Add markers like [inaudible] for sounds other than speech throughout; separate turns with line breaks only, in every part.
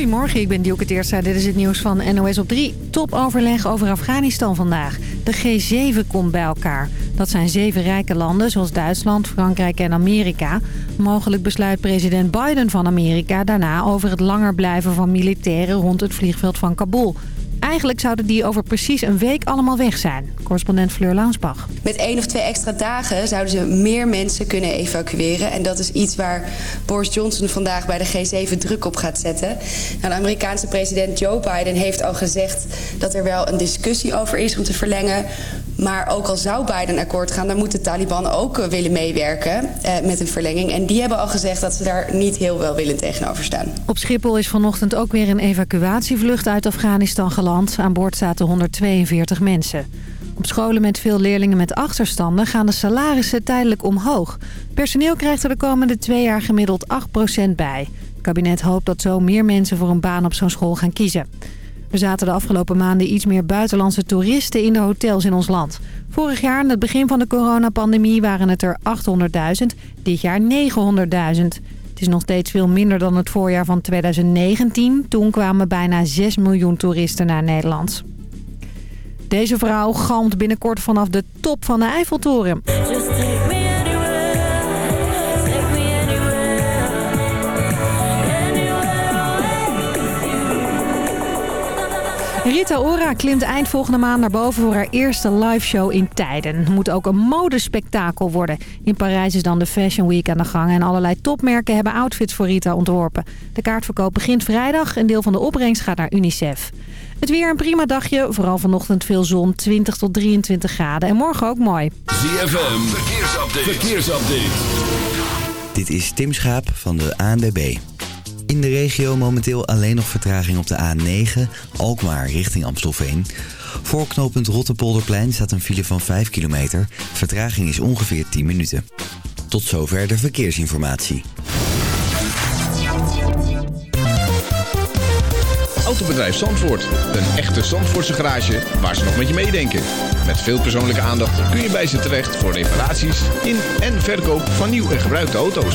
Goedemorgen, ik ben Dielke Teertstra. Dit is het nieuws van NOS op 3. Topoverleg over Afghanistan vandaag. De G7 komt bij elkaar. Dat zijn zeven rijke landen zoals Duitsland, Frankrijk en Amerika. Mogelijk besluit president Biden van Amerika daarna over het langer blijven van militairen rond het vliegveld van Kabul. Eigenlijk zouden die over precies een week allemaal weg zijn. Correspondent Fleur Launsbach.
Met één of twee extra dagen zouden ze meer mensen kunnen evacueren. En dat is iets waar Boris Johnson vandaag bij de G7 druk op gaat zetten. Nou, de Amerikaanse president Joe Biden heeft al gezegd dat er wel een discussie over is om te verlengen. Maar ook al zou Biden akkoord gaan, dan moet de Taliban ook willen meewerken eh, met een verlenging. En die hebben al gezegd dat ze daar niet heel welwillend tegenover staan.
Op Schiphol is vanochtend ook weer een evacuatievlucht uit Afghanistan geland. Aan boord zaten 142 mensen. Op scholen met veel leerlingen met achterstanden gaan de salarissen tijdelijk omhoog. Personeel krijgt er de komende twee jaar gemiddeld 8% bij. Het kabinet hoopt dat zo meer mensen voor een baan op zo'n school gaan kiezen. Er zaten de afgelopen maanden iets meer buitenlandse toeristen in de hotels in ons land. Vorig jaar, aan het begin van de coronapandemie, waren het er 800.000. Dit jaar 900.000. Het is nog steeds veel minder dan het voorjaar van 2019. Toen kwamen bijna 6 miljoen toeristen naar Nederland. Deze vrouw galmt binnenkort vanaf de top van de Eiffeltoren. Rita Ora klimt eind volgende maand naar boven voor haar eerste liveshow in tijden. Het moet ook een modespektakel worden. In Parijs is dan de Fashion Week aan de gang en allerlei topmerken hebben outfits voor Rita ontworpen. De kaartverkoop begint vrijdag. Een deel van de opbrengst gaat naar UNICEF. Het weer een prima dagje. Vooral vanochtend veel zon, 20 tot 23 graden. En morgen ook mooi.
ZFM, verkeersupdate. verkeersupdate.
Dit is Tim Schaap van de ANWB. In de regio momenteel alleen nog vertraging op de A9, Alkmaar richting Amstelveen. Voor knooppunt Rotterpolderplein staat een file van 5 kilometer. Vertraging is ongeveer 10 minuten. Tot zover de verkeersinformatie.
Autobedrijf Zandvoort. Een echte Zandvoortse garage waar ze nog met je meedenken. Met veel persoonlijke aandacht kun je bij ze terecht voor reparaties in en verkoop van nieuw en gebruikte auto's.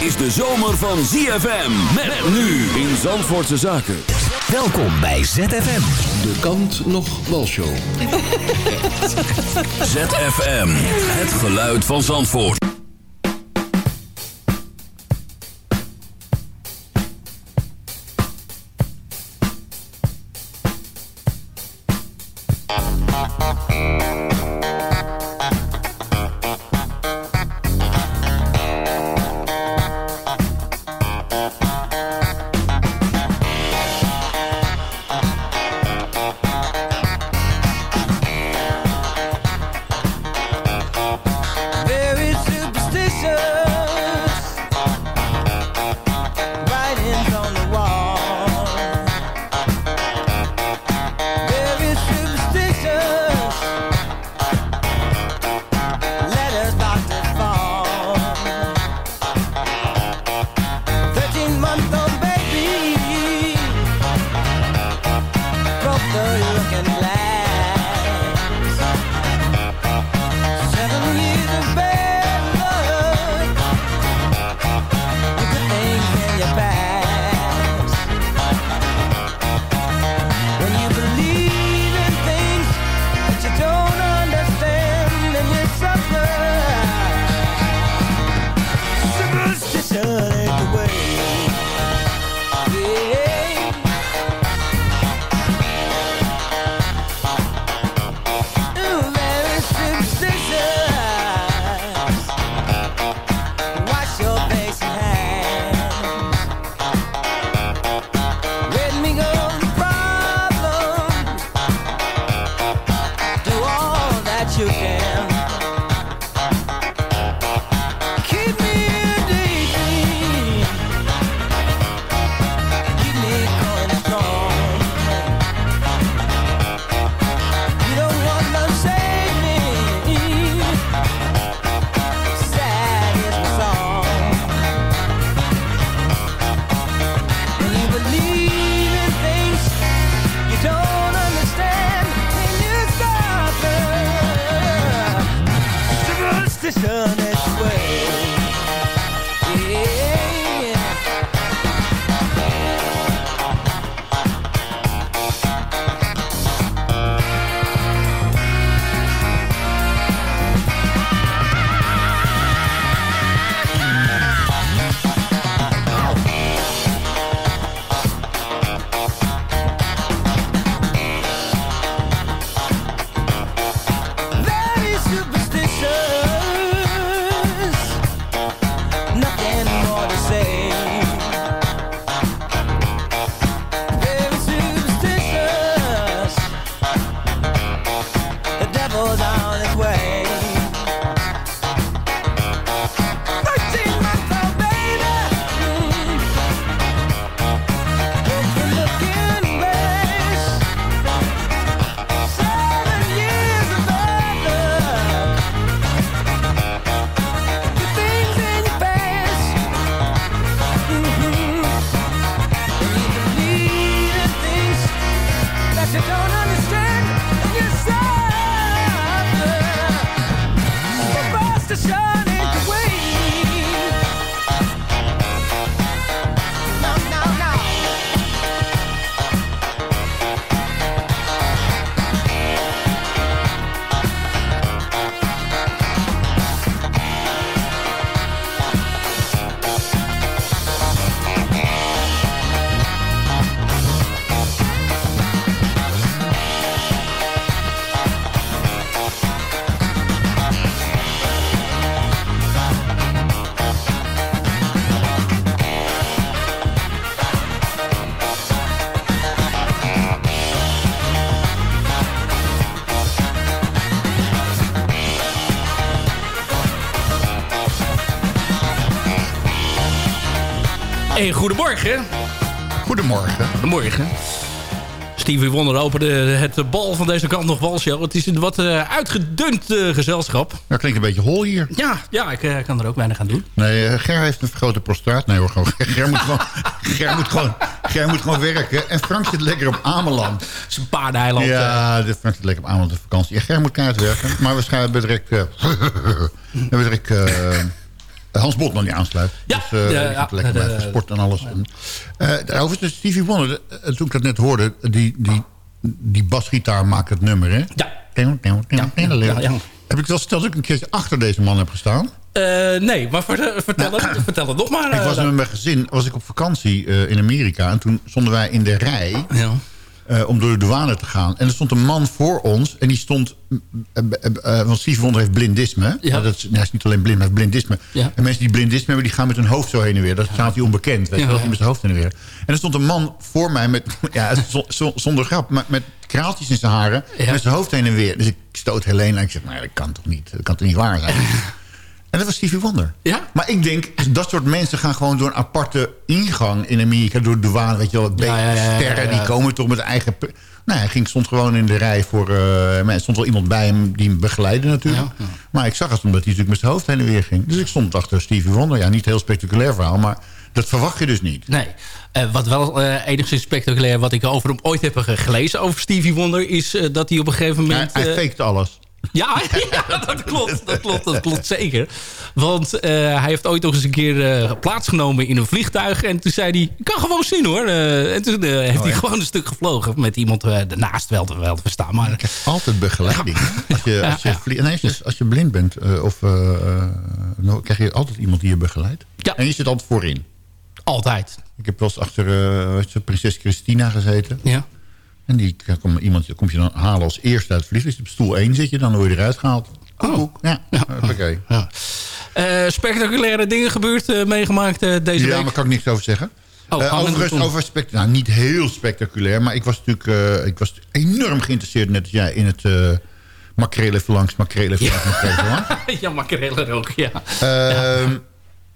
Is de zomer van ZFM. Met nu in Zandvoortse Zaken.
Welkom bij ZFM.
De kant nog walshow. [laughs]
ZFM. Het geluid van Zandvoort.
Goedemorgen.
Goedemorgen.
Goedemorgen. Stevie Wonder opende het bal van deze kant nog wel show. Het is een wat uh, uitgedund uh, gezelschap.
Dat klinkt een beetje hol hier.
Ja, ja ik uh, kan er ook weinig aan doen.
Nee, Ger heeft een vergrote prostaat. Nee hoor, gewoon, Ger, moet gewoon, [laughs] Ger, moet gewoon, Ger moet gewoon werken. En Frank zit lekker op Ameland.
Zijn paardeiland.
Ja, de Frank zit lekker op Ameland op vakantie. Ja, Ger moet kaart werken. Maar waarschijnlijk direct... [laughs] hebben direct Hans Botman die aansluit.
Ja,
dus uh,
ja, ja,
lekker bij sport en alles. Uh, daarover is Stevie Wonder, toen ik dat net hoorde... die, die, die basgitaar maakt het nummer, hè?
Ja.
Heb ik wel verteld dat ik een keertje achter deze man heb gestaan?
Uh, nee, maar vertel, nou, het, [clears throat] vertel het nog maar.
ik was met mijn gezin was ik op vakantie in Amerika... en toen stonden wij in de rij...
Ja.
Uh, om door de douane te gaan. En er stond een man voor ons. En die stond... Uh, uh, want Steve Wonder heeft blindisme.
Ja.
Dat is, nou, hij is niet alleen blind, maar heeft blindisme.
Ja.
En mensen die blindisme hebben... die gaan met hun hoofd zo heen en weer. Dat staat hij onbekend. Weet je, wel, met zijn hoofd heen en weer. En er stond een man voor mij met... [laughs] Ja, zonder grap. Maar met kraaltjes in zijn haren. Met zijn hoofd heen en weer. Dus ik stoot Helene en ik zeg... Maar dat kan toch niet? Dat kan toch niet waar zijn? [laughs] En dat was Stevie Wonder.
Ja?
Maar ik denk, dat soort mensen gaan gewoon door een aparte ingang in Amerika. Door de douane, weet je wel.
Ja, ja, ja, ja,
sterren, die komen toch met eigen... Nou, hij ging, stond gewoon in de rij voor... Uh, er stond wel iemand bij hem die hem begeleidde natuurlijk. Maar ik zag het omdat hij natuurlijk met zijn hoofd heen en weer ging. Dus ik stond achter Stevie Wonder. Ja, niet heel spectaculair verhaal, maar dat verwacht je dus niet.
Nee. Uh, wat wel uh, enigszins spectaculair, wat ik over hem ooit heb gelezen over Stevie Wonder... is uh, dat hij op een gegeven moment...
hij hij faked alles.
Ja, [laughs] ja, dat klopt. Dat klopt, dat klopt zeker. Want uh, hij heeft ooit nog eens een keer uh, plaatsgenomen in een vliegtuig. En toen zei hij, ik kan gewoon zien hoor. Uh, en toen heeft
Oh,
hij
ja.
gewoon een stuk gevlogen. Met iemand ernaast wel te, wel te verstaan. Maar,
Ik altijd begeleiding. Als je, als nee, als blind bent, of, krijg je altijd iemand die je begeleidt.
Ja.
En je zit altijd voorin.
altijd.
Ik heb wel eens achter prinses Christina gezeten.
Ja.
En die komt iemand komt je dan halen als eerste uit het vliegtuig. Dus op stoel 1 zit je, dan word je eruit gehaald.
Oh.
Ja,
Ja.
oké.
ja. Uh, spectaculaire dingen gebeurd, uh, meegemaakt uh, deze
Ja,
week.
maar kan ik niks over zeggen.
Oh,
overigens, over spect nou, niet heel spectaculair, maar ik was natuurlijk ik was enorm geïnteresseerd, net als jij, in het uh, makreel even langs, makreel even langs, makreel even langs.
ja, makrelen ook, ja.
Ehm,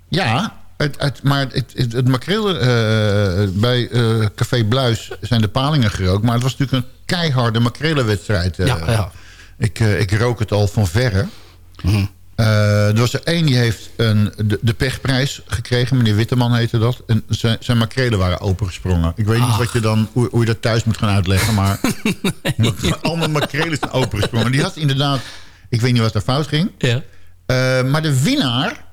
ja, het, het, maar het, het, het makreel eh, bij eh, Café Bluis zijn de palingen gerookt. Maar het was natuurlijk een keiharde makrelenwedstrijd. eh.
Ja, ja.
Ik, ik rook het al van verre.
Mhm.
Er was er één die heeft een, de, de pechprijs gekregen. Meneer Witteman heette dat. En zijn, zijn makrelen waren opengesprongen. Ik weet niet wat je dan, hoe, hoe je dat thuis moet gaan uitleggen. Maar [laughs] allemaal makrelen zijn opengesprongen. Die had inderdaad... Ik weet niet wat er fout ging.
ja.
Maar de winnaar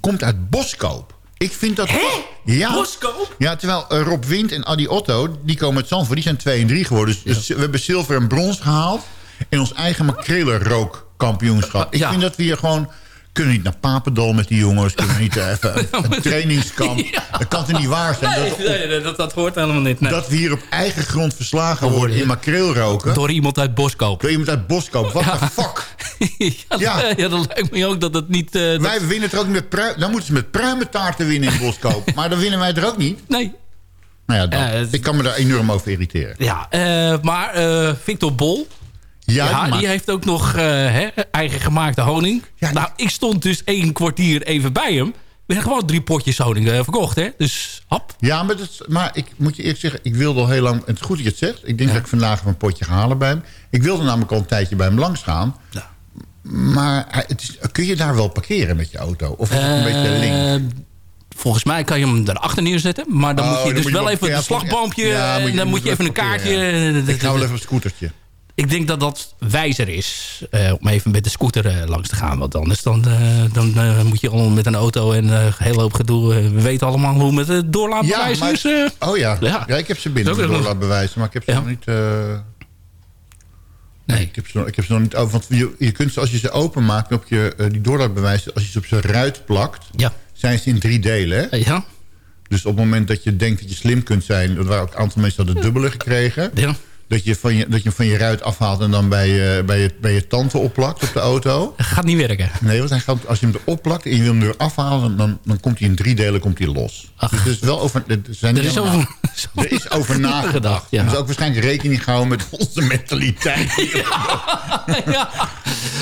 komt uit Boskoop. Ik vind dat...
Hè?
Ja.
Boskoop?
Ja, terwijl uh, Rob Wind en Adi Otto, die komen uit Zandvoort. Die zijn 2 en 3 geworden. Dus, dus we hebben zilver en brons gehaald. In ons eigen makrelenrookkampioenschap. Ik
Ja.
vind dat we hier gewoon... Kunnen niet naar Papendal met die jongens. Kunnen niet uh, even [laughs] een, trainingskamp.
Ja.
Dat kan toch niet waar zijn?
Nee,
dat,
nee, nee, dat, dat hoort helemaal niet. Nee.
dat we hier op eigen grond verslagen worden in makreelroken.
Door iemand uit Boskoop.
Door iemand uit Boskoop. What the [laughs] fuck?
ja,
Ja.
ja. dat lijkt me ook dat het niet... eh, dat-
Wij winnen er ook met pruim. Dan moeten ze met pruimentaarten winnen in Boskoop. [laughs] maar dan winnen wij er ook niet.
Nee.
Nou ja, dat.
Het-
ik kan me daar enorm over irriteren.
Ja, eh, maar eh, Victor Bol...
Ja,
die heeft ook nog eh, hè, eigen gemaakte honing. Nou, ik stond dus één kwartier even bij hem. We hebben gewoon drie potjes honing eh, verkocht, hè? Dus, hap.
ja maar, dat, maar ik moet je eerlijk zeggen, ik wilde al heel lang... Het is goed dat je het zegt. Ik denk dat ik vandaag een potje ga halen bij hem. Ik wilde namelijk al een tijdje bij hem langs gaan.
Ja.
Maar hij- het is, kun je daar wel parkeren met je auto? Of is het een beetje link?
Eh, Volgens mij kan je hem erachter neerzetten. Maar dan
Oh,
moet je
dan
dus
moet je
wel even het slagboompje...
ja,
en
moet je-
dan moet je even een kaartje...
ja.
eh,
Ik ga wel even een scootertje.
Ik denk dat dat wijzer is eh, om even met de scooter eh, langs te gaan. Want anders dan, eh, dan moet je al met een auto en een hele hoop gedoe. we weten allemaal hoe met het doorlaatbewijs
maar-
is. eh.
Oh ja.
Ja.
ja. ik heb ze binnen, de doorlaatbewijzen. Maar ik heb ze
Ja.
nog niet...
nee.
Ik heb, ze nog, ik heb ze nog niet over. Want je, je kunt ze, als je ze openmaakt op je, die doorlaatbewijzen... als je ze op zijn ruit plakt...
Ja.
zijn ze in drie delen. Hè?
Ja.
Dus op het moment dat je denkt dat je slim kunt zijn... er waren ook een aantal mensen dat het dubbele gekregen...
Ja.
Dat je, van je, dat je hem van je ruit afhaalt en dan bij je, bij je, bij je tante opplakt op de auto.
Gaat niet werken.
Nee, want hij gaat, als je hem erop plakt en je wil hem er afhalen... dan, dan komt hij in drie delen komt hij los.
Ach.
Dus er is wel over... Er, zijn
Er is over, [laughs]
er is over nagedacht.
ja.
Er is ook waarschijnlijk rekening gehouden met onze mentaliteit. [laughs]
ja.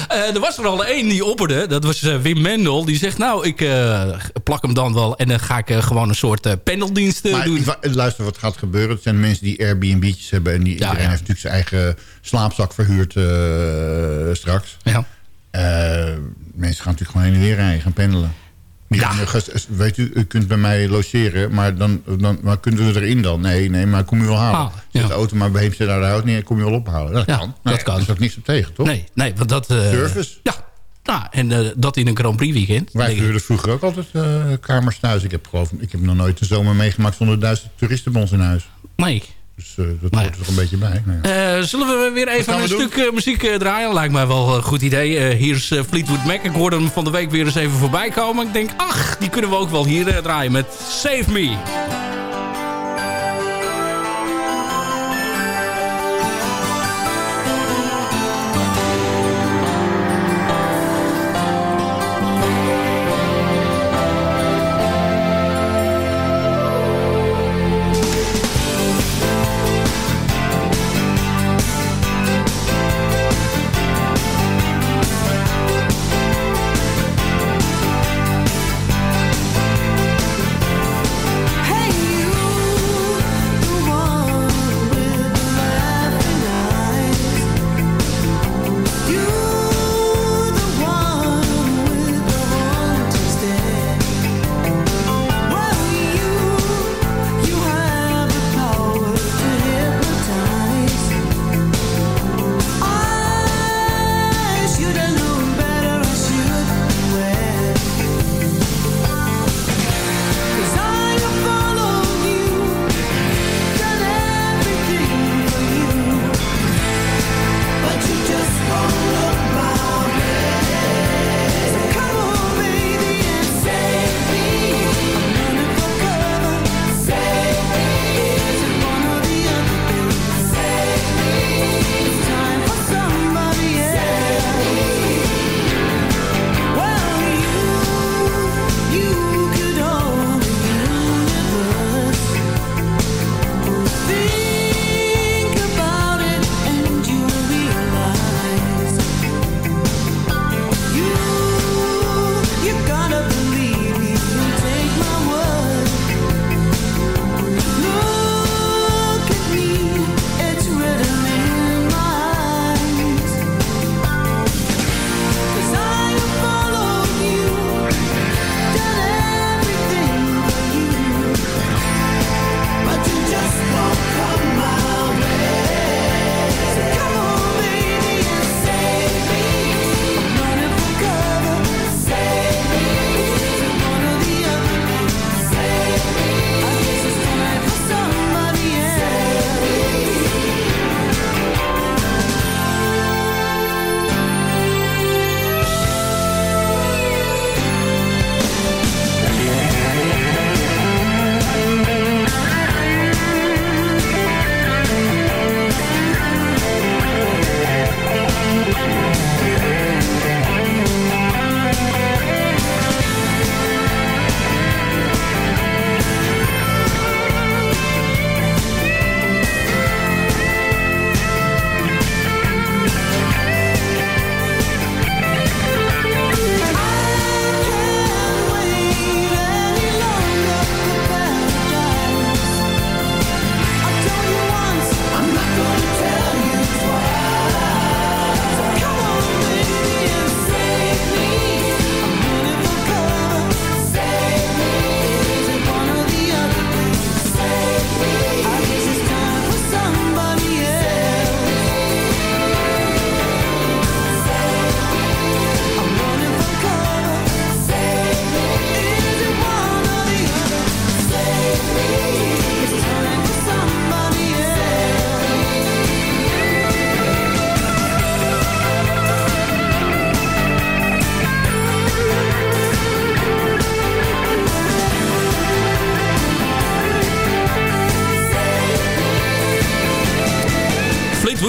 Eh, er was er al één die opperde. Dat was eh, Wim Mendel. Die zegt, nou, ik eh, plak hem dan wel. En dan ga ik gewoon een soort pendeldienst
Maar
doen.
wa- luister wat gaat gebeuren. Het zijn mensen die Airbnb'tjes hebben. En die,
ja.
heeft natuurlijk zijn eigen slaapzak verhuurd eh, straks.
Ja.
Eh, mensen gaan natuurlijk gewoon heen en weer rijden. Gaan pendelen.
Ja.
weet u, u kunt bij mij logeren. Maar dan, dan maar kunnen we erin dan? Nee, nee, maar kom je wel halen.
Ja.
de auto maar bij Heemstede naar de hout neer. Kom je wel ophalen. Dat
Ja,
kan.
dat
ja,
kan.
Er is ook niks op tegen, toch?
Nee, nee, want dat... eh,
Service.
Ja. Nou, en dat in een Grand Prix weekend.
Wij huurden vroeger ook altijd kamers thuis. Ik heb, geloof, ik heb nog nooit een zomer meegemaakt zonder duizend toeristen bij ons in huis.
Nee.
Dus eh, dat
Nee.
hoort er toch een beetje bij. Nou ja.
Eh, zullen we weer even een
doen?
stuk eh, muziek draaien? Lijkt mij wel een goed idee. Hier is Fleetwood Mac. Ik hoorde hem van de week weer eens even voorbij komen. Ik denk, ach, die kunnen we ook wel hier draaien met Save Me.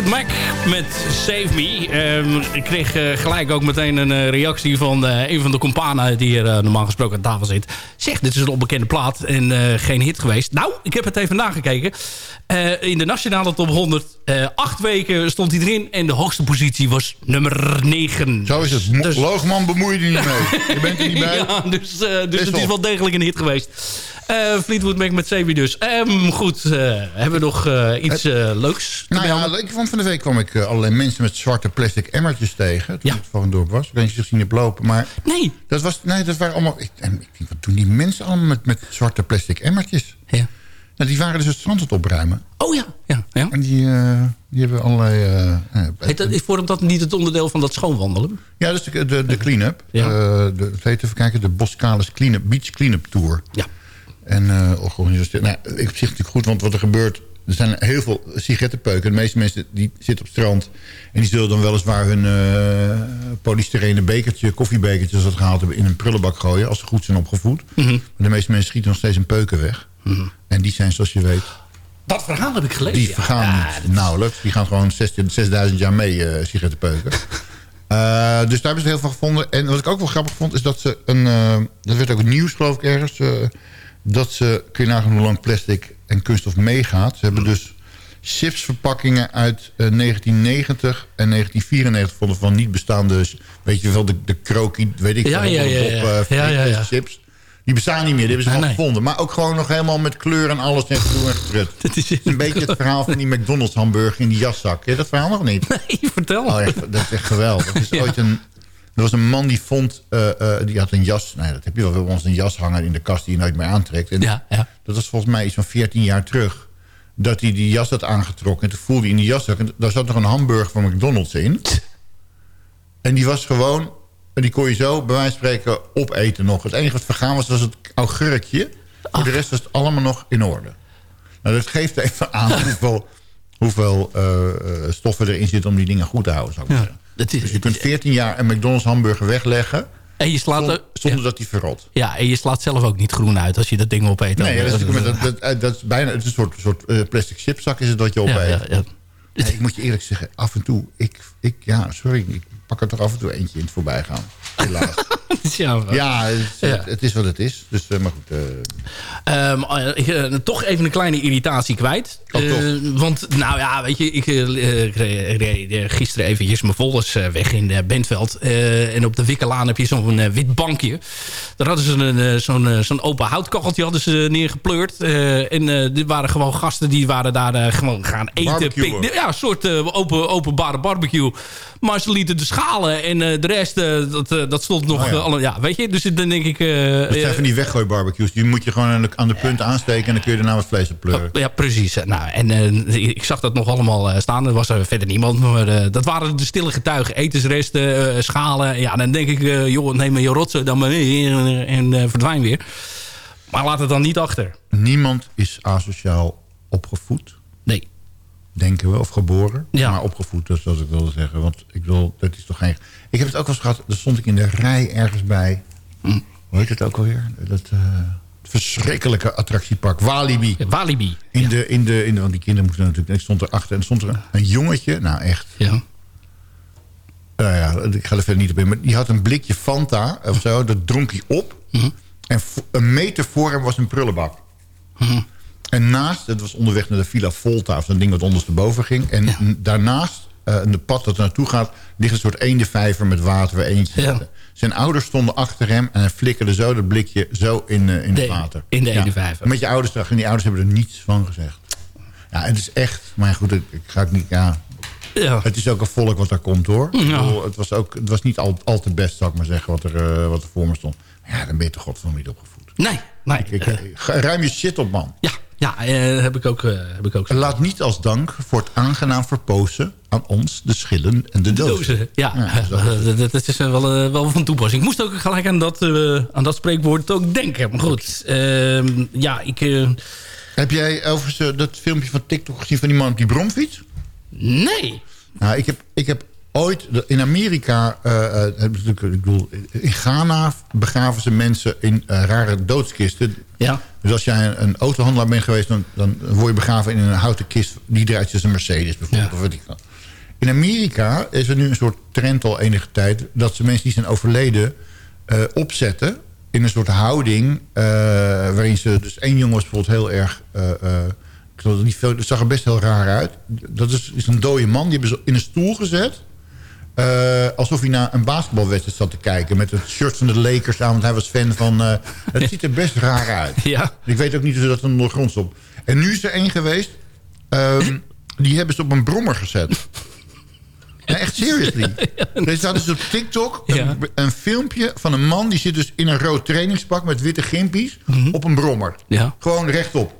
Fleetwood Mac met Save Me. Ehm, ik kreeg eh, gelijk ook meteen een eh, reactie van eh, een van de companen... die hier normaal gesproken aan tafel zit. Zeg, dit is een onbekende plaat en geen hit geweest. Nou, ik heb het even nagekeken. in de nationale top 100, acht weken stond hij erin... en de hoogste positie was nummer 9.
Zo is het. Mo-
Dus-
Loogman bemoei je er niet mee. [laughs] Je bent er niet bij.
ja, dus, dus het is
wel
degelijk een hit geweest. Eh, Fleetwood Mac met Sebi dus. Ehm, goed, eh, hebben we nog eh, iets leuks
Nou ja, ik vond van de week kwam ik allerlei mensen met zwarte plastic emmertjes tegen. Toen
Ja.
ik van een dorp was. Ik weet niet of je hebt lopen. Maar
Nee.
dat, was, nee, dat waren allemaal... Ik, en ik denk, wat doen die mensen allemaal met, met zwarte plastic emmertjes?
Ja.
Nou, die waren dus het strand aan het opruimen.
Oh ja, ja, ja.
En die, die hebben allerlei...
Heet dat, is vormt dat niet het onderdeel van dat schoonwandelen?
ja, dat is de, de, de clean-up.
Ja.
De, het heet even kijken, de Boskalis clean Beach Clean-up Tour.
Ja.
En uh, georganiseerd. Nou, ik op zich natuurlijk goed, want wat er gebeurt... Er zijn heel veel sigarettenpeuken. De meeste mensen die zitten op het strand... en die zullen dan weliswaar hun uh, polystyrene bekertje... koffiebekertje, als ze dat gehaald hebben... in een prullenbak gooien, als ze goed zijn opgevoed.
Mhm.
Maar de meeste mensen schieten nog steeds een peuken weg. En die zijn, zoals je weet...
Dat verhaal heb ik gelezen.
Die vergaan
Ja,
niet nauwelijks. Die gaan gewoon 16 6000 jaar mee uh, sigarettenpeuken. Uh, [laughs] dus daar hebben ze heel veel gevonden. En wat ik ook wel grappig vond, is dat ze een... Uh, dat werd ook nieuws, geloof ik, ergens... Dat ze, kun je nagaan hoe lang plastic en kunststof meegaat. Ze hebben dus chipsverpakkingen uit 1990 en 1994 vonden van niet bestaande... weet je wel, de, de krokie, weet ik
Ja,
veel,
ja, ja,
op,
ja.
uh,
Ja, ja, ja.
chips. Die bestaan niet meer, die hebben ze
Nee,
gewoon
nee.
gevonden. Maar ook gewoon nog helemaal met kleur en alles en gedoe en getrut. [laughs]
Dat is,
Het is een beetje het verhaal van die McDonald's hamburger in die jaszak. Ken je dat verhaal nog niet?
Nee, vertel.
Oh, echt, dat is echt geweldig. Er, is [laughs] ooit een, er was een man die vond... eh, eh, die had een jas... Nou, ja, dat heb je wel. We hebben ons een jas hangen in de kast die je nooit meer aantrekt. En
Ja, ja.
dat was volgens mij iets van 14 jaar terug. Dat hij die jas had aangetrokken. En toen voelde hij in die jaszak... En daar zat nog een hamburger van McDonald's in. En die was gewoon... En die kon je zo, bij wijze van spreken, opeten nog. Het enige wat vergaan was, was het augurkje. Voor de rest was het allemaal nog in orde. Nou, dat geeft even aan [laughs] hoeveel, hoeveel eh, stoffen erin zitten... om die dingen goed te houden, zou ik
Ja,
zeggen.
Dat is,
Dus je kunt 14 jaar een McDonald's hamburger wegleggen...
en, je slaat,
zonder,
er-
dat die verrot.
ja, en je slaat zelf ook niet groen uit als je dat ding opeet.
Nee, dat is, dat, dat, is bijna het is een soort, soort eh, plastic chipzak is het dat je opeet.
ja, ja,
ik moet je eerlijk zeggen, af en toe... Ik, ik, ja, sorry, ik pak er toch af en toe eentje in het voorbijgaan. Helaas. [laughs]
ja,
het, is- het is wat het is. Dus, eh, maar goed. eh,
Ehm, eh, ik, eh, toch even een kleine irritatie kwijt. Eh, want, nou ja, weet je, ik eh, ik reed eh, gisteren eventjes mijn volles eh, weg in Bentveld. Eh, en op de Wikkelaan heb je zo'n eh, wit bankje. Daar hadden ze eh, zo'n eh, zo'n open houtkacheltje hadden ze neergepleurd. Eh, en eh er waren gewoon gasten die waren daar eh, gewoon gaan eten. Pik- ja, een soort eh, open, openbare barbecue. Maar ze lieten de schalen en eh, de rest, eh, dat, eh, dat stond nog...
Oh ja.
eh, alle, ja, weet je, dus dan denk ik... eh,
dat zijn
eh,
van die weggooi barbecues. Die moet je gewoon aan de, aan de punt aansteken... en dan kun je daarna wat vlees op pleuren.
Ja, precies. Nou, en eh, ik zag dat nog allemaal eh, staan. Er was er verder niemand. Maar eh, dat waren de stille getuigen. Etensresten, eh, schalen. Ja, dan denk ik, eh, joh, neem maar je rotsen dan maar mee en, en eh, verdwijn weer. Maar laat het dan niet achter.
Niemand is asociaal opgevoed.
Nee.
Denken we, of geboren.
Ja.
Maar opgevoed, dat is wat ik wilde zeggen. Want ik wil, dat is toch geen... Ik heb het ook wel eens gehad, daar stond ik in de rij ergens bij.
Hm.
Hoe heet het ook alweer? Dat eh, verschrikkelijke attractiepark, Walibi.
Ja, Walibi.
In de, in de, in de, want die kinderen moesten natuurlijk... Ik stond erachter en er stond er een, een jongetje. Nou, echt.
Ja.
Nou ja, ik ga er verder niet op in. Maar die had een blikje Fanta of zo. Dat dronk hij op.
Mhm.
En een meter voor hem was een prullenbak.
Mhm.
En naast, het was onderweg naar de Villa Volta... of zo'n ding wat ondersteboven ging. En
Ja.
daarnaast, eh de pad dat er naartoe gaat... ligt een soort eendenvijver met water waar eentje
Ja.
Zijn ouders stonden achter hem... en hij flikkerde zo dat blikje zo in, eh, in
De-
het water.
in de
Ja.
eendenvijver.
Met je ouders erachter. En die ouders hebben er niets van gezegd. Ja, het is echt... Maar goed, ik, ik ga het niet... Ja,
Ja.
het is ook een volk wat daar komt, hoor.
Ja.
het, was ook, het was niet al, al te best, zou ik maar zeggen, wat er, eh, wat er voor me stond. Ja, dan ben je toch godverdomme niet opgevoed.
Nee, nee.
Ik, ruim je shit op, man.
ja, ja eh, heb ik ook, eh, heb ik ook zo.
Laat niet als dank voor het aangenaam verpozen aan ons de schillen en de dozen.
Dozen. Ja, eh, [laughs] dat, dat is wel, eh, wel van toepassing. Ik moest ook gelijk aan dat, eh, aan dat spreekwoord ook denken. Maar goed, ehm, ja, ik... eh,
Heb jij overigens eh, dat filmpje van TikTok gezien van die man op die bromfiets?
nee.
Nou, ik heb, ik heb ooit in Amerika, eh, eh, natuurlijk, ik bedoel, in Ghana begraven ze mensen in eh, rare doodskisten.
Ja.
Dus als jij een, een autohandelaar bent geweest, dan, dan word je begraven in een houten kist. Die draait als een Mercedes bijvoorbeeld.
Ja.
Of weet ik wat. In Amerika is er nu een soort trend al enige tijd... dat ze mensen die zijn overleden eh, opzetten... in een soort houding... eh, waarin ze... Dus één jongen was bijvoorbeeld heel erg... eh, ik zal het niet veel, het zag er best heel raar uit. Dat is, is een dode man. Die hebben ze in een stoel gezet. Eh, alsof hij naar een basketbalwedstrijd zat te kijken... met het shirt van de Lakers aan, want hij was fan van... eh, het [laughs] ziet er best raar uit.
Ja.
Ik weet ook niet of ze dat er grond op. En nu is er één geweest... ehm, die hebben ze op een brommer gezet. [laughs] Ja, echt seriously. Er staat dus op TikTok een,
Ja.
een filmpje van een man... die zit dus in een rood trainingspak met witte gimpies... op een brommer.
Ja.
Gewoon rechtop.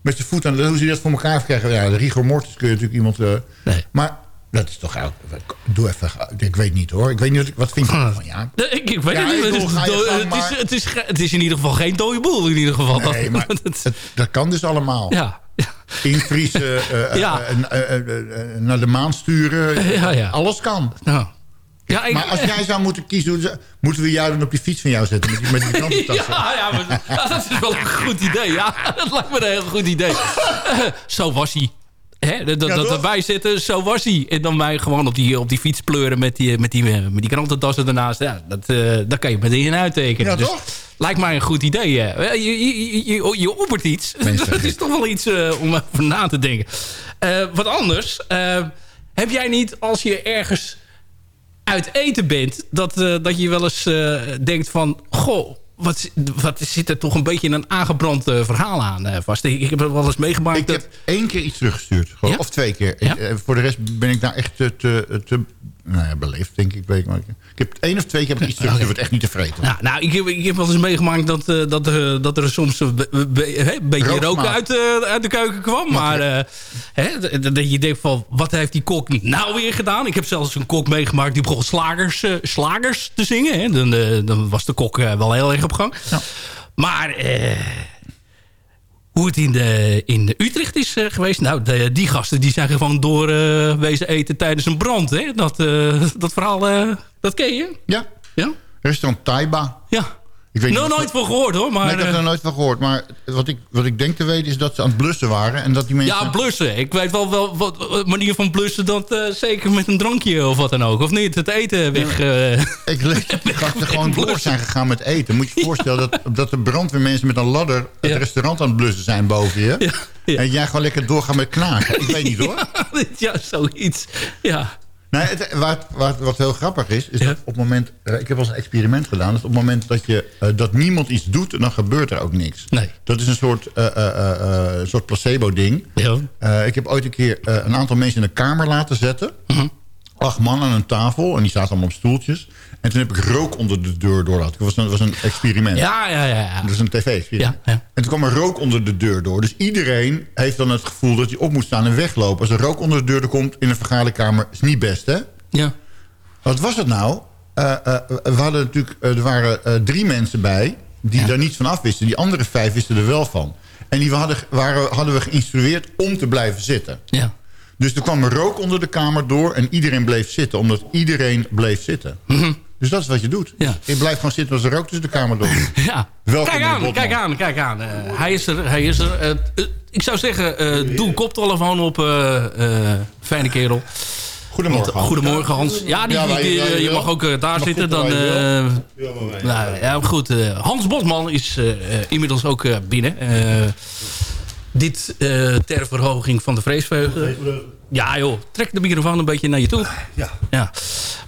Met zijn voet aan de... Hoe ze dat voor elkaar krijgen? Ja, de rigor mortis kun je natuurlijk iemand... eh,
Nee.
Maar dat is toch... eigenlijk- Doe even... Ik weet niet hoor. Ik weet niet wat, vind je ervan, ja?
Nee, Ik, ik weet
Ja,
het niet.
ik
Het is,
je
het, is, het, is, ge- het is in ieder geval geen dode boel. In ieder geval.
Nee, [laughs] maar
Dat-
het, dat kan dus allemaal.
ja. Ja.
Invriezen, [laughs] eh,
Ja.
eh, eh, naar de maan sturen.
Ja, ja.
Alles kan.
Nou. Ja, ik,
Maar als jij zou moeten kiezen, moeten we jou dan op die fiets van jou zetten? Met die, met die? [laughs]
Ja, ja, maar, ja, dat is wel een goed idee. Ja, dat lijkt me een heel goed idee. Zo was hij. Hè, dat,
Ja,
dat erbij zitten, zo was hij. En dan mij gewoon op die, op die fiets pleuren met die, met die, met die krantentassen ernaast. Ja, dat, eh dat kan je meteen uittekenen.
Ja,
dus,
toch?
Lijkt mij een goed idee. Je, je, je, je, oppert iets. [laughs] Dat is toch wel iets eh, om over na te denken. Eh, wat anders. eh, heb jij niet als je ergens uit eten bent... dat, eh, dat je wel eens eh, denkt van... goh, wat, wat zit er toch een beetje een aangebrand eh, verhaal aan eh, vast. Ik, ik heb er wel eens meegemaakt
Ik
dat...
heb één keer iets teruggestuurd. Gewoon,
Ja?
Of twee keer.
Ja?
Ik, eh, voor de rest ben ik daar echt te, te, te nou ja, beleefd, denk ik. Ik, maar heb één of twee keer heb ik iets [laughs] teruggestuurd... wat echt niet tevreden.
Nou, nou ik, heb, ik heb wel eens meegemaakt dat, eh, dat, er- dat er soms een be- be- hè, een beetje rook uit, eh, uit de keuken kwam. Maar eh, hè, dat je denkt van, wat heeft die kok nou weer gedaan? Ik heb zelfs een kok meegemaakt die begon slagers, eh, slagers te zingen. Hè. Dan, eh, dan was de kok eh, wel heel erg op gang. Maar eh, hoe het in, de, in de Utrecht is eh, geweest... nou, de, die gasten die zijn gewoon door eh, wezen eten tijdens een brand. Hè. Dat, eh, dat verhaal, dat ken je?
Ja,
Ja?
restaurant Taiba.
Ja.
Ik weet
Nog nooit van gehoord hoor. Maar,
Nee, ik heb
eh,
er nooit van gehoord. Maar wat ik, wat ik denk te weten is dat ze aan het blussen waren. En dat die mensen...
ja, blussen. Ik weet wel, wel wat manier van blussen. Dat eh, zeker met een drankje of wat dan ook. Of niet? Het eten weg. eh,
Ik lees [laughs] dat gasten gewoon door zijn gegaan met eten. Moet je je [laughs] voorstellen dat, dat de brandweermensen met een ladder... het
Ja.
restaurant aan het blussen zijn boven je.
Ja, ja.
En jij gewoon lekker doorgaan met knagen. Ik weet niet [laughs] hoor.
ja, zoiets. Ja.
Nee, het, wat, wat, wat heel grappig is, is
Ja.
dat op het moment... eh, ik heb wel eens een experiment gedaan. Dat op het moment dat, je, eh, dat niemand iets doet, dan gebeurt er ook niks.
Nee.
Dat is een soort, eh, soort placebo-ding.
Ja.
Ik heb ooit een keer een aantal mensen in een kamer laten zetten.
Mhm.
Acht man aan een tafel. En die zaten allemaal op stoeltjes. En toen heb ik rook onder de deur door laten. Het was een, was een experiment.
Ja, ja, ja. ja.
Dat is een tv-experiment.
Ja, ja.
En toen kwam er rook onder de deur door. Dus iedereen heeft dan het gevoel dat hij op moet staan en weglopen. Als er rook onder de deur komt in een vergaderkamer... is niet best, hè?
ja.
Wat was het nou? Eh, eh, we hadden natuurlijk, eh, er waren drie mensen bij... die daar niets van afwisten. Die andere vijf wisten er wel van. En die hadden, waren, hadden we geïnstrueerd om te blijven zitten.
ja.
Dus er kwam rook onder de kamer door en iedereen bleef zitten. Omdat iedereen bleef zitten. Dus dat is wat je doet.
Ja.
Je blijft gewoon zitten als er rook tussen de kamer door. [laughs]
Ja.
Welkom,
kijk aan, kijk aan, kijk aan. Eh, hij is er, hij is er. Eh, eh, ik zou zeggen, eh, doe een koptelefoon op, eh, eh, fijne kerel.
Goedemorgen. Hans.
Goedemorgen Hans. Ja, die, die- je mag ook daar
Mag
zitten. Dan, eh, nou, ja, goed. Hans Botman is inmiddels ook eh, binnen. Eh, dit eh, ter verhoging van de vreesveugen. Ja joh, trek de microfoon een beetje naar je toe.
Ja.
Ja.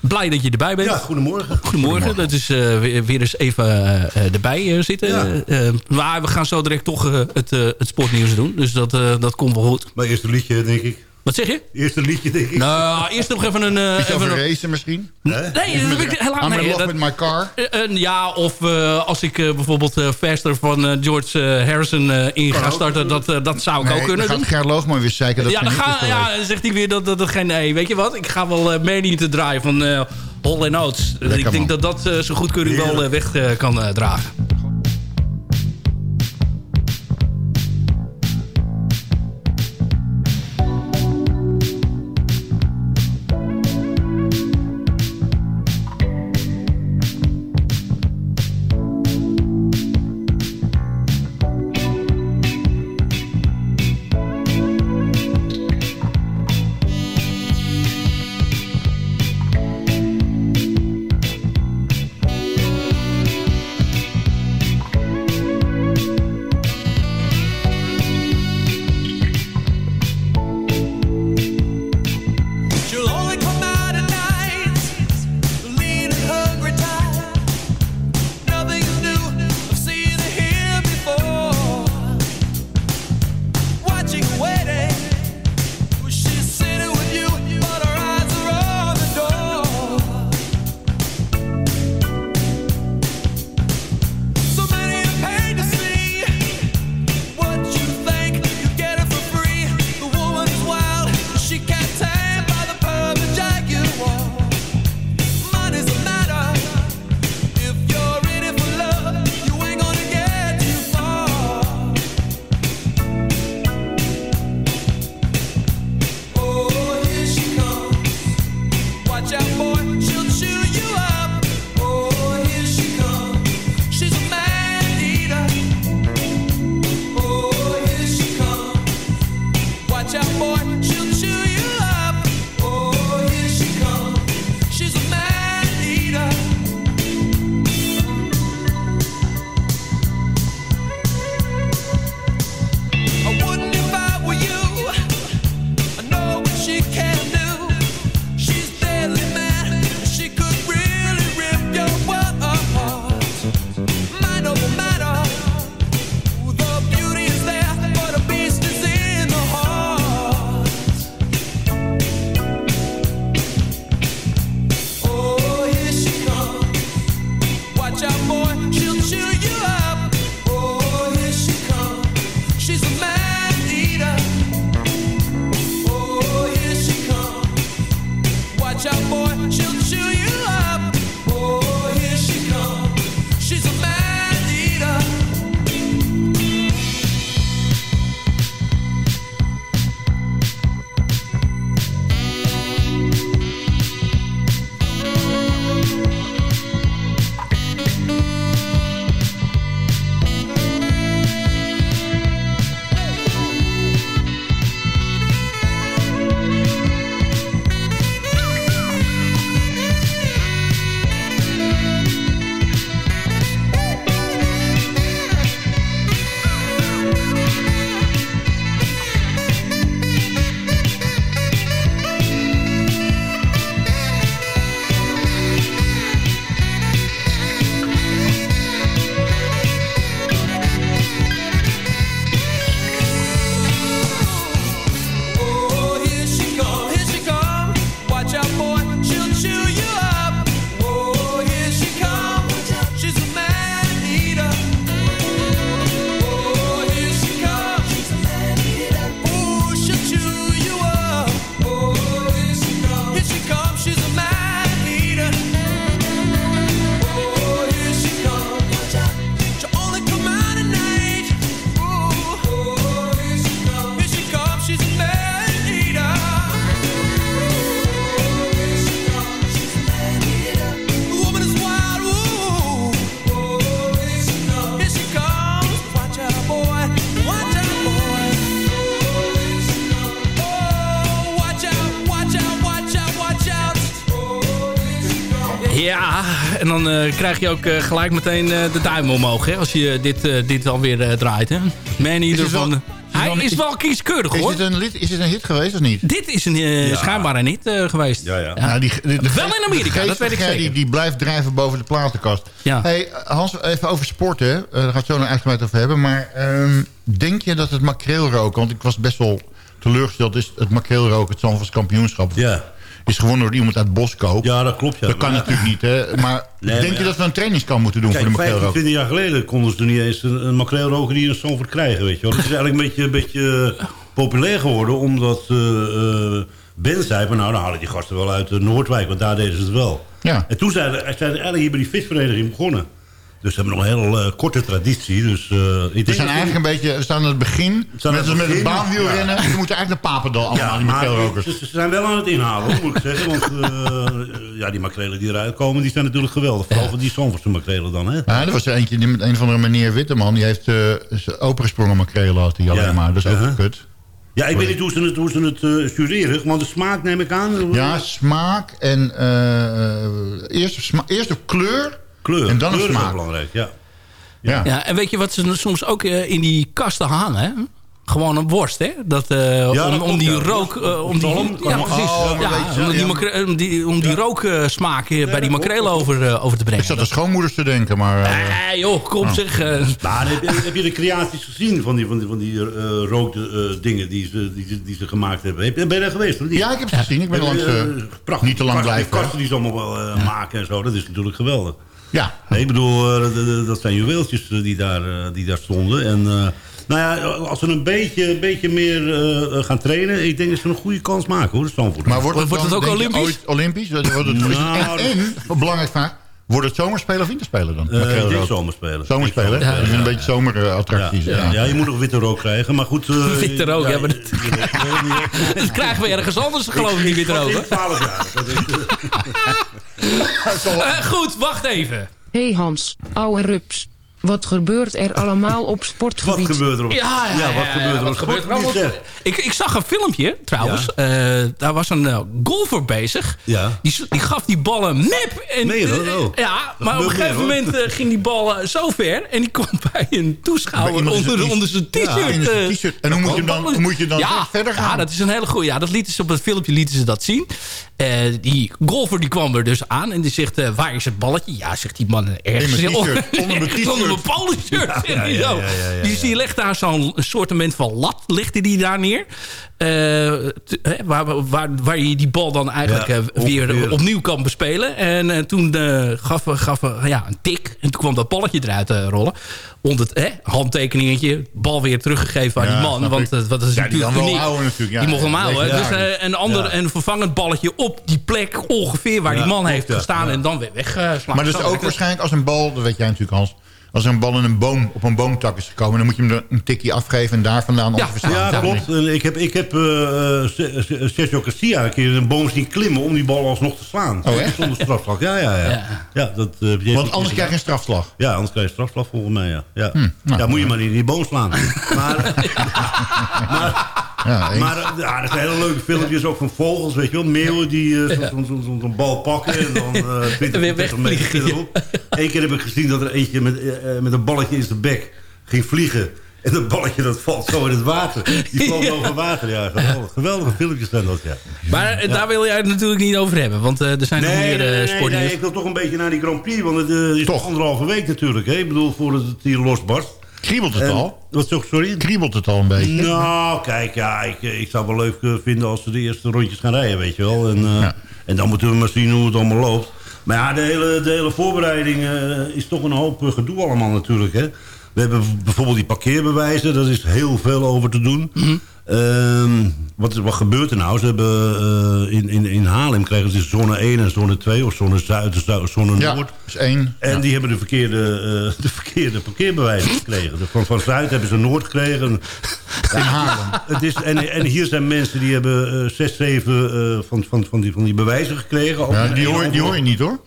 Blij dat je erbij bent.
Ja, goedemorgen.
Goedemorgen. Dat is eh, weer, weer eens even eh, eh, erbij zitten.
Ja.
Maar we gaan zo direct toch het, het sportnieuws doen. Dus dat, dat komt wel goed.
Mijn eerste liedje, denk ik.
Wat zeg je?
Eerste liedje, denk ik.
Nou, eerst nog even een... eh,
Iets
even
over
een-
racen misschien?
Nee, dat heb ik helaas
I'm in
nee,
love
dat-
with my car.
eh, eh, ja, of eh, als ik eh, bijvoorbeeld eh, Faster van George Harrison eh, in ga starten, dat, eh, dat zou ik ook kunnen
dan
doen.
gaat Ger Loogman weer zeiken dat
Ja, dan, ga, ja, zegt hij weer dat dat, dat geen... Nee, weet je wat? Ik ga wel uh, te draaien van eh Hall Oates. ik denk
man.
dat dat eh, zijn goedkeuring wel weg kan eh, dragen. Dan eh, krijg je ook eh, gelijk meteen eh, de duim omhoog, hè, als je dit, eh, dit alweer eh, draait, hè. Man
Is wel-.
Hij is
is-
wel kieskeurig,
Is
hoor.
het, een, is het een hit geweest of niet?
Dit is een uh, schijnbaar een hit uh, geweest.
Ja, ja.
Nou, die, de, de
Wel in Amerika, dat weet ik zeker.
Die, die blijft drijven boven de platenkast.
Ja.
Hey, Hans, even over sporten. Eh, daar gaat het zo nog uitgebreid over hebben. Maar ehm, denk je dat het makreelroken... want ik was best wel teleurgesteld... is het makreelroken het Zandvoorts kampioenschap...
Ja.
Is gewonnen door iemand uit Boskoop.
ja, dat klopt. Ja.
Dat kan
Maar-
natuurlijk niet, hè. Maar
Nee,
denk
maar
je dat we een trainingskamp moeten doen
Kijk,
voor de
15,
makreelroken?
20 jaar geleden konden ze er niet eens een, een makreelroker die in Zandvoort krijgen, weet je wel. Dat is eigenlijk een beetje, een beetje eh, populair geworden, omdat eh eh, Ben zei, van, nou, dan halen die gasten wel uit Noordwijk, want daar deden ze het wel.
Ja.
En toen zijn ze eigenlijk hier bij die visvereniging begonnen. Dus ze hebben nog een hele eh, korte traditie. Dus, ik
We zijn eigenlijk een beetje... We staan aan het begin.
staan aan
Met,
het
met het
begin,
baanwielrennen.
ja.
Ze moeten eigenlijk naar Papendal allemaal,
Ja,
die makreelrokers.
ze, ze zijn wel aan het inhalen, hoor, moet ik zeggen. Want eh, ja, die makrelen die eruit komen, die zijn natuurlijk geweldig. Vooral van die Zandvoortse makrelen dan, hè?
Ja, er was er eentje, die met een van de meneer Witteman... die heeft uh, opengesprongen makrelen had hij alleen
Ja.
maar. Dat is ook
Uh-huh.
kut.
Ja, ik weet niet hoe ze het, hoe ze het eh, jureren, want de smaak neem ik aan.
Ja, smaak en... eh, eerst, sma eerst de kleur
kleur.
en dan
kleur is
smaak.
belangrijk, ja.
Ja.
Ja, en weet je wat ze soms ook eh, in die kasten hangen, hè? Gewoon een worst, hè? Dat, eh,
Ja,
om,
dat
om
klopt,
die
ja.
rook... om die, ja, precies.
Oh,
ja, om die, om die, om die rooksmaak eh, bij die
klopt,
over, eh, over te brengen.
Ik zat aan schoonmoeders te denken, maar... eh,
Nee, joh, kom zeg. eh,
Maar heb je, heb je de creaties gezien van die, van die, van die eh, rookdingen die, ze, die, ze- die ze gemaakt hebben? Heb Ben je daar geweest? Of niet?
ja, ik heb het gezien. Ik ben langs,
prachtig.
niet te lang blijven.
kasten die ze allemaal wel maken en zo. Dat is natuurlijk geweldig.
Ja,
Nee, ik bedoel, eh, dat- zijn juweeltjes eh, die daar, eh, die daar stonden. En eh, nou ja, als ze een beetje, een beetje meer eh, gaan trainen... ik denk dat ze een goede kans maken, hoor, de Stamford.
maar wordt het,
Wordt het
dan,
ook Olympisch?
ooit Olympisch? Wordt het, wordt het- is het-
Nou,
een [laughs] vraag... Wordt het zomerspelen of winterspelen dan?
Eh, ik denk zomerspelen.
Zomerspelen,
Ik
is een
ja,
beetje zomerattracties.
Ja, ja. ja, je moet nog witte rook krijgen, maar goed... eh, [laughs]
Witte rook, ja, maar dat- [laughs] dat krijgen we ergens anders, geloof ik, niet weer
Ik
over.
12 jaar. Dat is- [laughs]
Eh, goed, wacht even.
hey Hans, ouwe rups. Wat gebeurt er allemaal op
Wat
sportgebied?
gebeurt er op
Ja, ja, ja,
wat gebeurt er
wat
op
er
sportgebied?
Ik, ik zag een filmpje, trouwens. Eh, daar was een eh, golfer bezig.
Ja.
Die, die gaf die ballen nep. En,
Nee, oh.
Ja, maar op een gegeven
meer,
moment eh, ging die bal eh, zo ver. En die kwam [laughs] bij een toeschouwer onder, onder zijn t-shirt.
En hoe moet je dan- hoe moet je dan
ja,
verder gaan?
Ja, dat is een hele goede. Ja, dat lieten ze op het filmpje lieten ze dat zien. Eh, die golfer die kwam er dus aan. En die zegt, waar is het balletje? Ja, zegt die man ergens.
In mijn t-shirt, [laughs] onder mijn t-shirt. [laughs]
Ja, ja, ja,
Dus die legt daar zo'n soortement van lat, legde die daar neer. Eh, te- hè, waar, waar, waar je die bal dan eigenlijk
Ja,
eh, weer
ongeveer.
opnieuw kan bespelen. En eh, toen eh, gaf, gaf eh, ja, een tik. En toen kwam dat balletje eruit rollen. Onder het hè, handtekeningetje. Bal weer teruggegeven aan
Ja,
die man. Want wat is
Ja, die
natuurlijk
kan wel
uniek.
houden natuurlijk. Ja,
die mocht hem houden. Dus een ander
Ja.
een vervangend balletje op die plek ongeveer waar
Ja,
die man heeft gestaan.
Ja.
En dan weer weggeslagen.
Maar dat is ook waarschijnlijk als een bal, dat weet jij natuurlijk Hans... als er een bal in een boom, op een boomtak is gekomen... dan moet je hem er een tikje afgeven en daar vandaan
Ja,
overslaan.
Ja, klopt. En Ik heb, ik heb eh, Se- Sergio Garcia een keer in een boom zien klimmen... om die bal alsnog te slaan.
Oh, echt?
Zonder strafslag. Ja, ja, ja.
Ja.
ja. dat, heb je
Want anders krijg je een strafslag.
Ja, anders krijg je strafslag volgens mij, ja. Ja,
nou,
ja moet je maar niet in die boom slaan. [laughs] maar, [laughs] maar,
Ja, eens.
maar eh, ja, er zijn hele leuke filmpjes ook van vogels, weet je wel. Meeuwen die eh, zo'n zo, zo, bal pakken en dan eh [laughs] 20,
Weer
20 meter verderop. Eén keer heb ik gezien dat er eentje met, eh, met een balletje in zijn bek ging vliegen. En dat balletje dat valt zo in het water. Die [laughs]
Ja.
over water, ja. Geweldig. Geweldige filmpjes zijn dat, ja.
Maar daar wil jij het natuurlijk niet over hebben. Want er zijn nog meer eh,
nee, nee,
sportnieuws.
nee, ik wil toch een beetje naar die Grand Prix. Want het is
Toch.
toch anderhalve week natuurlijk. Hè? Ik bedoel, voordat het hier losbarst.
Kriebelt het
En-
al?
Wat zeg sorry?
Kriebelt het al een beetje?
Nou, kijk, ja, ik, ik zou het wel leuk eh, vinden als ze de eerste rondjes gaan rijden, weet je wel. En, eh,
Ja.
en dan moeten we maar zien hoe het allemaal loopt. Maar ja, de hele, de hele voorbereiding eh, is toch een hoop gedoe allemaal natuurlijk, hè. We hebben bijvoorbeeld die parkeerbewijzen, daar is heel veel over te doen. Wat, is- wat gebeurt er nou? Ze hebben eh, in, in, in Haarlem krijgen ze zone 1 en zone 2, of zone Zuid en zone
Ja,
Noord.
dat is één.
En
Ja.
die hebben de verkeerde, eh, de verkeerde parkeerbewijzen gekregen. De- Van, van Zuid hebben ze Noord gekregen.
In Haarlem. [laughs]
Het is, en, en hier zijn mensen die hebben zes, zeven eh, van, van, van, die, van die bewijzen gekregen. Ook
Ja, die, hoor, die hoor je niet hoor.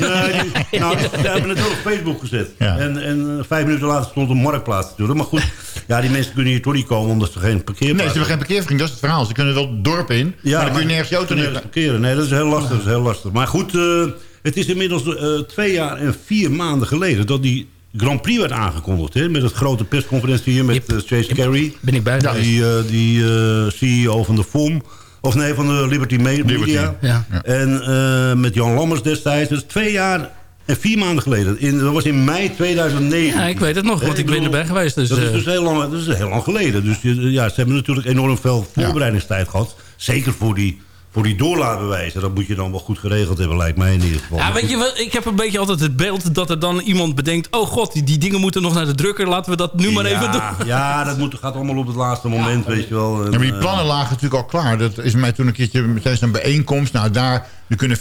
Nee, die, nou, die hebben het wel op Facebook gezet.
Ja.
En, en eh, vijf minuten later stond een marktplaats natuurlijk. Maar goed, ja, die mensen kunnen hier toch niet komen omdat ze geen parkeerplaats
Nee, ze hebben geen parkeervriend, dat is het verhaal. Ze kunnen wel het dorp in,
ja,
maar dan kun je nergens je auto neer.
parkeren. Nee, dat is heel lastig. Dat is heel lastig. Maar goed, eh, Het is inmiddels eh, twee jaar en vier maanden geleden... dat die Grand Prix werd aangekondigd. Hè? Met het grote persconferentie hier met eh, Chase Carey.
Ben ik bij
Die, die eh, CEO van de FOM. Of nee, van de Liberty Me- Media.
Ja.
En eh, met Jan Lammers destijds. Dus twee jaar en vier maanden geleden. In, dat was in mei 2009.
Ja, ik weet het nog, want
Eh,
ik ben
bedoel,
erbij geweest. Dus,
dat, is
eh,
dus heel lang, dat is heel lang geleden. Dus je- ja, ze hebben natuurlijk enorm veel voorbereidingstijd gehad. Zeker voor die, voor die doorlaatbewijzen. Dat moet je dan wel goed geregeld hebben, lijkt mij in ieder geval.
Ja, weet je ik heb een beetje altijd het beeld dat er dan iemand bedenkt... oh god, die, die dingen moeten nog naar de drukker, laten we dat nu maar even doen.
ja, dat moet, gaat allemaal op het laatste moment, weet je wel. En,
Ja, maar die
eh,
plannen lagen natuurlijk al klaar. Dat is mij toen een keertje tijdens een bijeenkomst. Nou, daar nu kunnen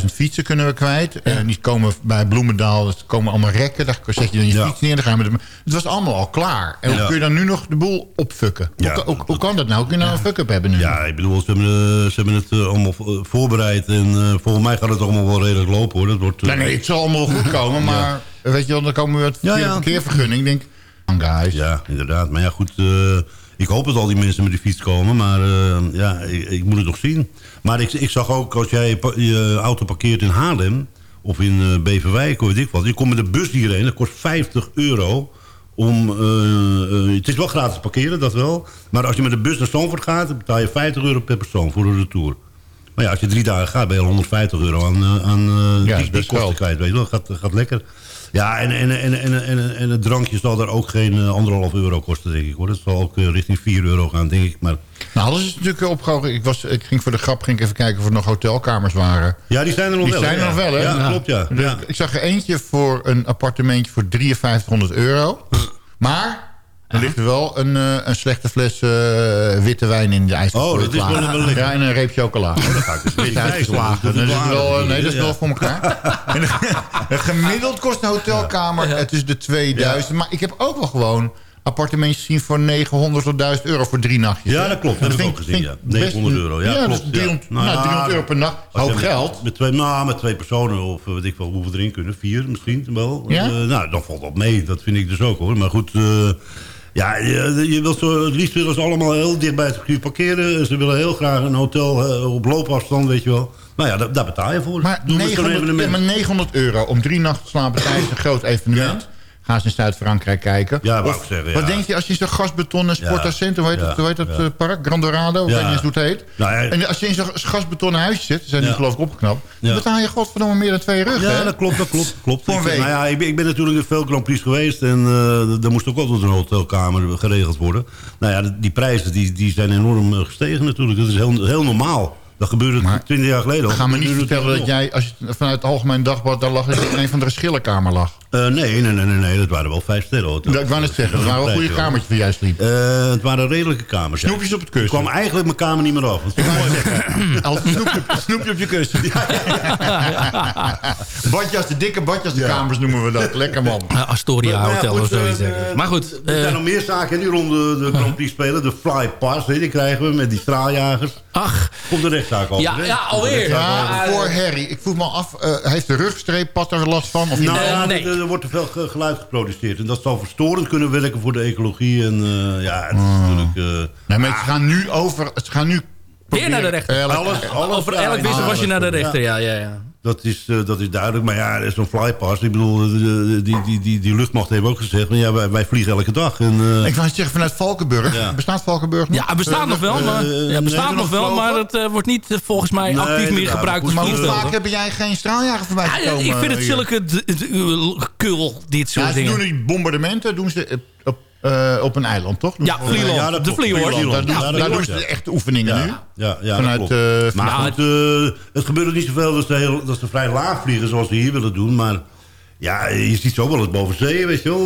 40.000 fietsen kunnen we kwijt. En die komen bij Bloemendaal. Het komen allemaal rekken. Daar zet je dan je
Ja.
fiets neer. Dan gaan we de, het was allemaal al klaar. En hoe kun je dan nu nog de boel opfukken? Hoe, hoe, hoe kan dat nou? Hoe kun je nou een fuck-up hebben nu?
Ja, ik bedoel, ze hebben, eh, ze hebben het eh, allemaal vo- voorbereid. En eh, volgens mij gaat het allemaal wel redelijk lopen, hoor. Dat wordt, eh,
Nee, nee, het zal allemaal goed komen. [laughs] Maar weet je wel, dan komen we
ja,
ja. parkeervergunning. Ik denk, guys.
Ja, inderdaad. Maar ja, goed. eh, ik hoop dat al die mensen met de fiets komen. Maar eh, ja, ik, ik moet het nog zien. Maar ik, ik zag ook, als jij je auto parkeert in Haarlem... of in eh, Beverwijk, of weet ik wat... je komt met de bus hierheen, dat kost 50 euro... Om, eh, eh, het is wel gratis parkeren, dat wel. Maar als je met de bus naar Stamford gaat... dan betaal je 50 euro per persoon voor de retour. Maar ja, als je drie dagen gaat, ben je al 150 euro aan, aan
Ja,
die, die kosten kwijt. Weet je wel, gaat, gaat lekker. Ja, en, en, en, en, en, en het drankje zal daar ook geen eh, anderhalf euro kosten, denk ik. hoor. Dat zal ook eh, richting 4 euro gaan, denk ik. Maar
Nou, alles is natuurlijk opgehogen. Ik, was, ik ging voor de grap ging ik even kijken of er nog hotelkamers waren.
ja, die zijn er nog
Die
wel.
zijn
hè?
er nog wel, hè?
Ja,
Ja.
klopt, ja.
Dus
ja.
Ik zag er eentje voor een appartementje voor 5300 euro. Maar er ligt wel een, eh, een slechte fles eh, witte wijn in de ijs.
Oh, dat is wel lekker.
Ja, en een reep chocola.
Oh, dat ga ik dus
Dat
niet
uitgeslagen.
Dat
Dat
is wel
nee, dat is wel voor elkaar. En de- gemiddeld kost een hotelkamer, het is de 2000. Maar ik heb ook wel gewoon appartementjes zien voor 900 tot 1000 euro voor drie nachtjes.
Ja, dat klopt. Dat heb ik ook gezien, ja.
ik best
900
een-
euro, ja,
Ja,
klopt,
dus 300,
ja.
nou,
Nou,
300 euro per nacht. Hoop geld.
Met twee, nou, met twee personen, of weet ik wel hoeveel erin kunnen. Vier misschien wel.
Ja?
Eh, nou, dan valt dat mee. Dat vind ik dus ook hoor. Maar goed, ja, je, je wilt zo, het liefst willen ze allemaal heel dicht bij het circuit parkeren. Ze willen heel graag een hotel eh, op loopafstand, weet je wel. Nou ja, daar, daar betaal je voor.
Maar
Doe eens zo'n
900, ja,
evenement.
maar 900 euro om drie nachten te slapen tijdens een groot evenement. Ga eens in Zuid-Frankrijk kijken.
Ja, wou
Of,
ik zeggen,
Wat
ja.
denk je als je in zo'n gasbetonnen sportacentrum, hoe heet
Ja,
dat, hoe heet dat
ja.
eh, park? Grand Dorado, of
Ja.
weet niet eens hoe het heet.
Nou ja.
En als je in zo'n gasbetonnen huisje zit, zijn die
Ja.
geloof ik opgeknapt,
Ja.
dan betaal je godverdomme meer dan twee rug,
Ja,
hè?
dat klopt, dat klopt. klopt.
Voor
Ik-. Nou ja, ik ben, ik ben natuurlijk in veel Grand Prix geweest en uh, er moest ook altijd een hotelkamer geregeld worden. Nou ja, die prijzen die, die zijn enorm eh, gestegen natuurlijk. Dat is heel, heel normaal. Dat gebeurde
Maar
20 jaar geleden al.
Ga me
Dat
niet vertellen dat jij, als je vanuit het Algemeen Dagblad daar lag, dat je in een van de schillenkamer lag.
Eh, nee, nee, nee, nee, nee, dat waren wel vijf sterren.
Ja, ik wou net zeggen, dat waren wel goede kamertjes waar jij sliep.
Eh, het waren redelijke kamers. ja.
Snoepjes op het
Ik
kussen.
kwam eigenlijk mijn kamer niet meer af. Dat is mooi zeggen. [clears throat]
Al snoepje, snoepje op je kussen. [laughs] badjas, de dikke badjas, de kamers noemen we dat. Lekker man. [laughs]
Eh, Astoria
Maar ja,
Hotel of zoiets. maar goed,
Er zijn nog meer zaken die rond de, de Grand Prix spelen. De Fly Pass, die krijgen we met die straaljagers.
ach,
Komt de rechtszaak over.
ja, ja, alweer.
Ja, voor Harry. Ik vroeg me af, eh, heeft de rugstreeppad er last van? Of?
Nou ja,
Eh, nee.
er, er wordt te veel ge- geluid geproduceerd. En dat zal verstorend kunnen werken voor de ecologie. En eh, ja, het is
Oh.
natuurlijk... eh,
Nee, maar ze gaan nu over... Ze gaan nu
Weer naar de rechter.
Elk-
Alles- alles-
Over elk wissel was je naar de
ja.
rechter. Ja, ja, ja.
Dat, is, eh, dat is duidelijk. Maar ja, er is zo'n flypass. Ik bedoel, eh, die, die, die, die, die luchtmacht heeft ook gezegd... van, ja, wij, wij vliegen elke dag. En, eh,
Ik wou zeggen, vanuit Valkenburg.
Ja.
Bestaat Valkenburg nog?
Ja, het bestaat nog wel, maar, ja, bestaat
nee,
nog wel, maar het eh, wordt niet volgens mij
Nee,
actief meer gebruikt
Maar hoe vaak heb jij geen straaljager voorbij
Ja, ja,
gekomen?
ik vind het zulke uh, kul, dit soort
Ja, ze doen
dingen.
die bombardementen doen ze op, op, eh, op een eiland, toch?
Ja,
ze-
Vlieland.
Ja, dat
de. Vlieland.
Daar doen,
Ja,
daar doen ze echte oefeningen nu.
ja, ja,
Vanuit, eh,
Maar
Nou,
goed, eh, het gebeurt niet zoveel dat ze, heel, dat ze vrij laag vliegen zoals ze hier willen doen. Maar ja, je ziet ze ook wel eens boven zee, weet je wel.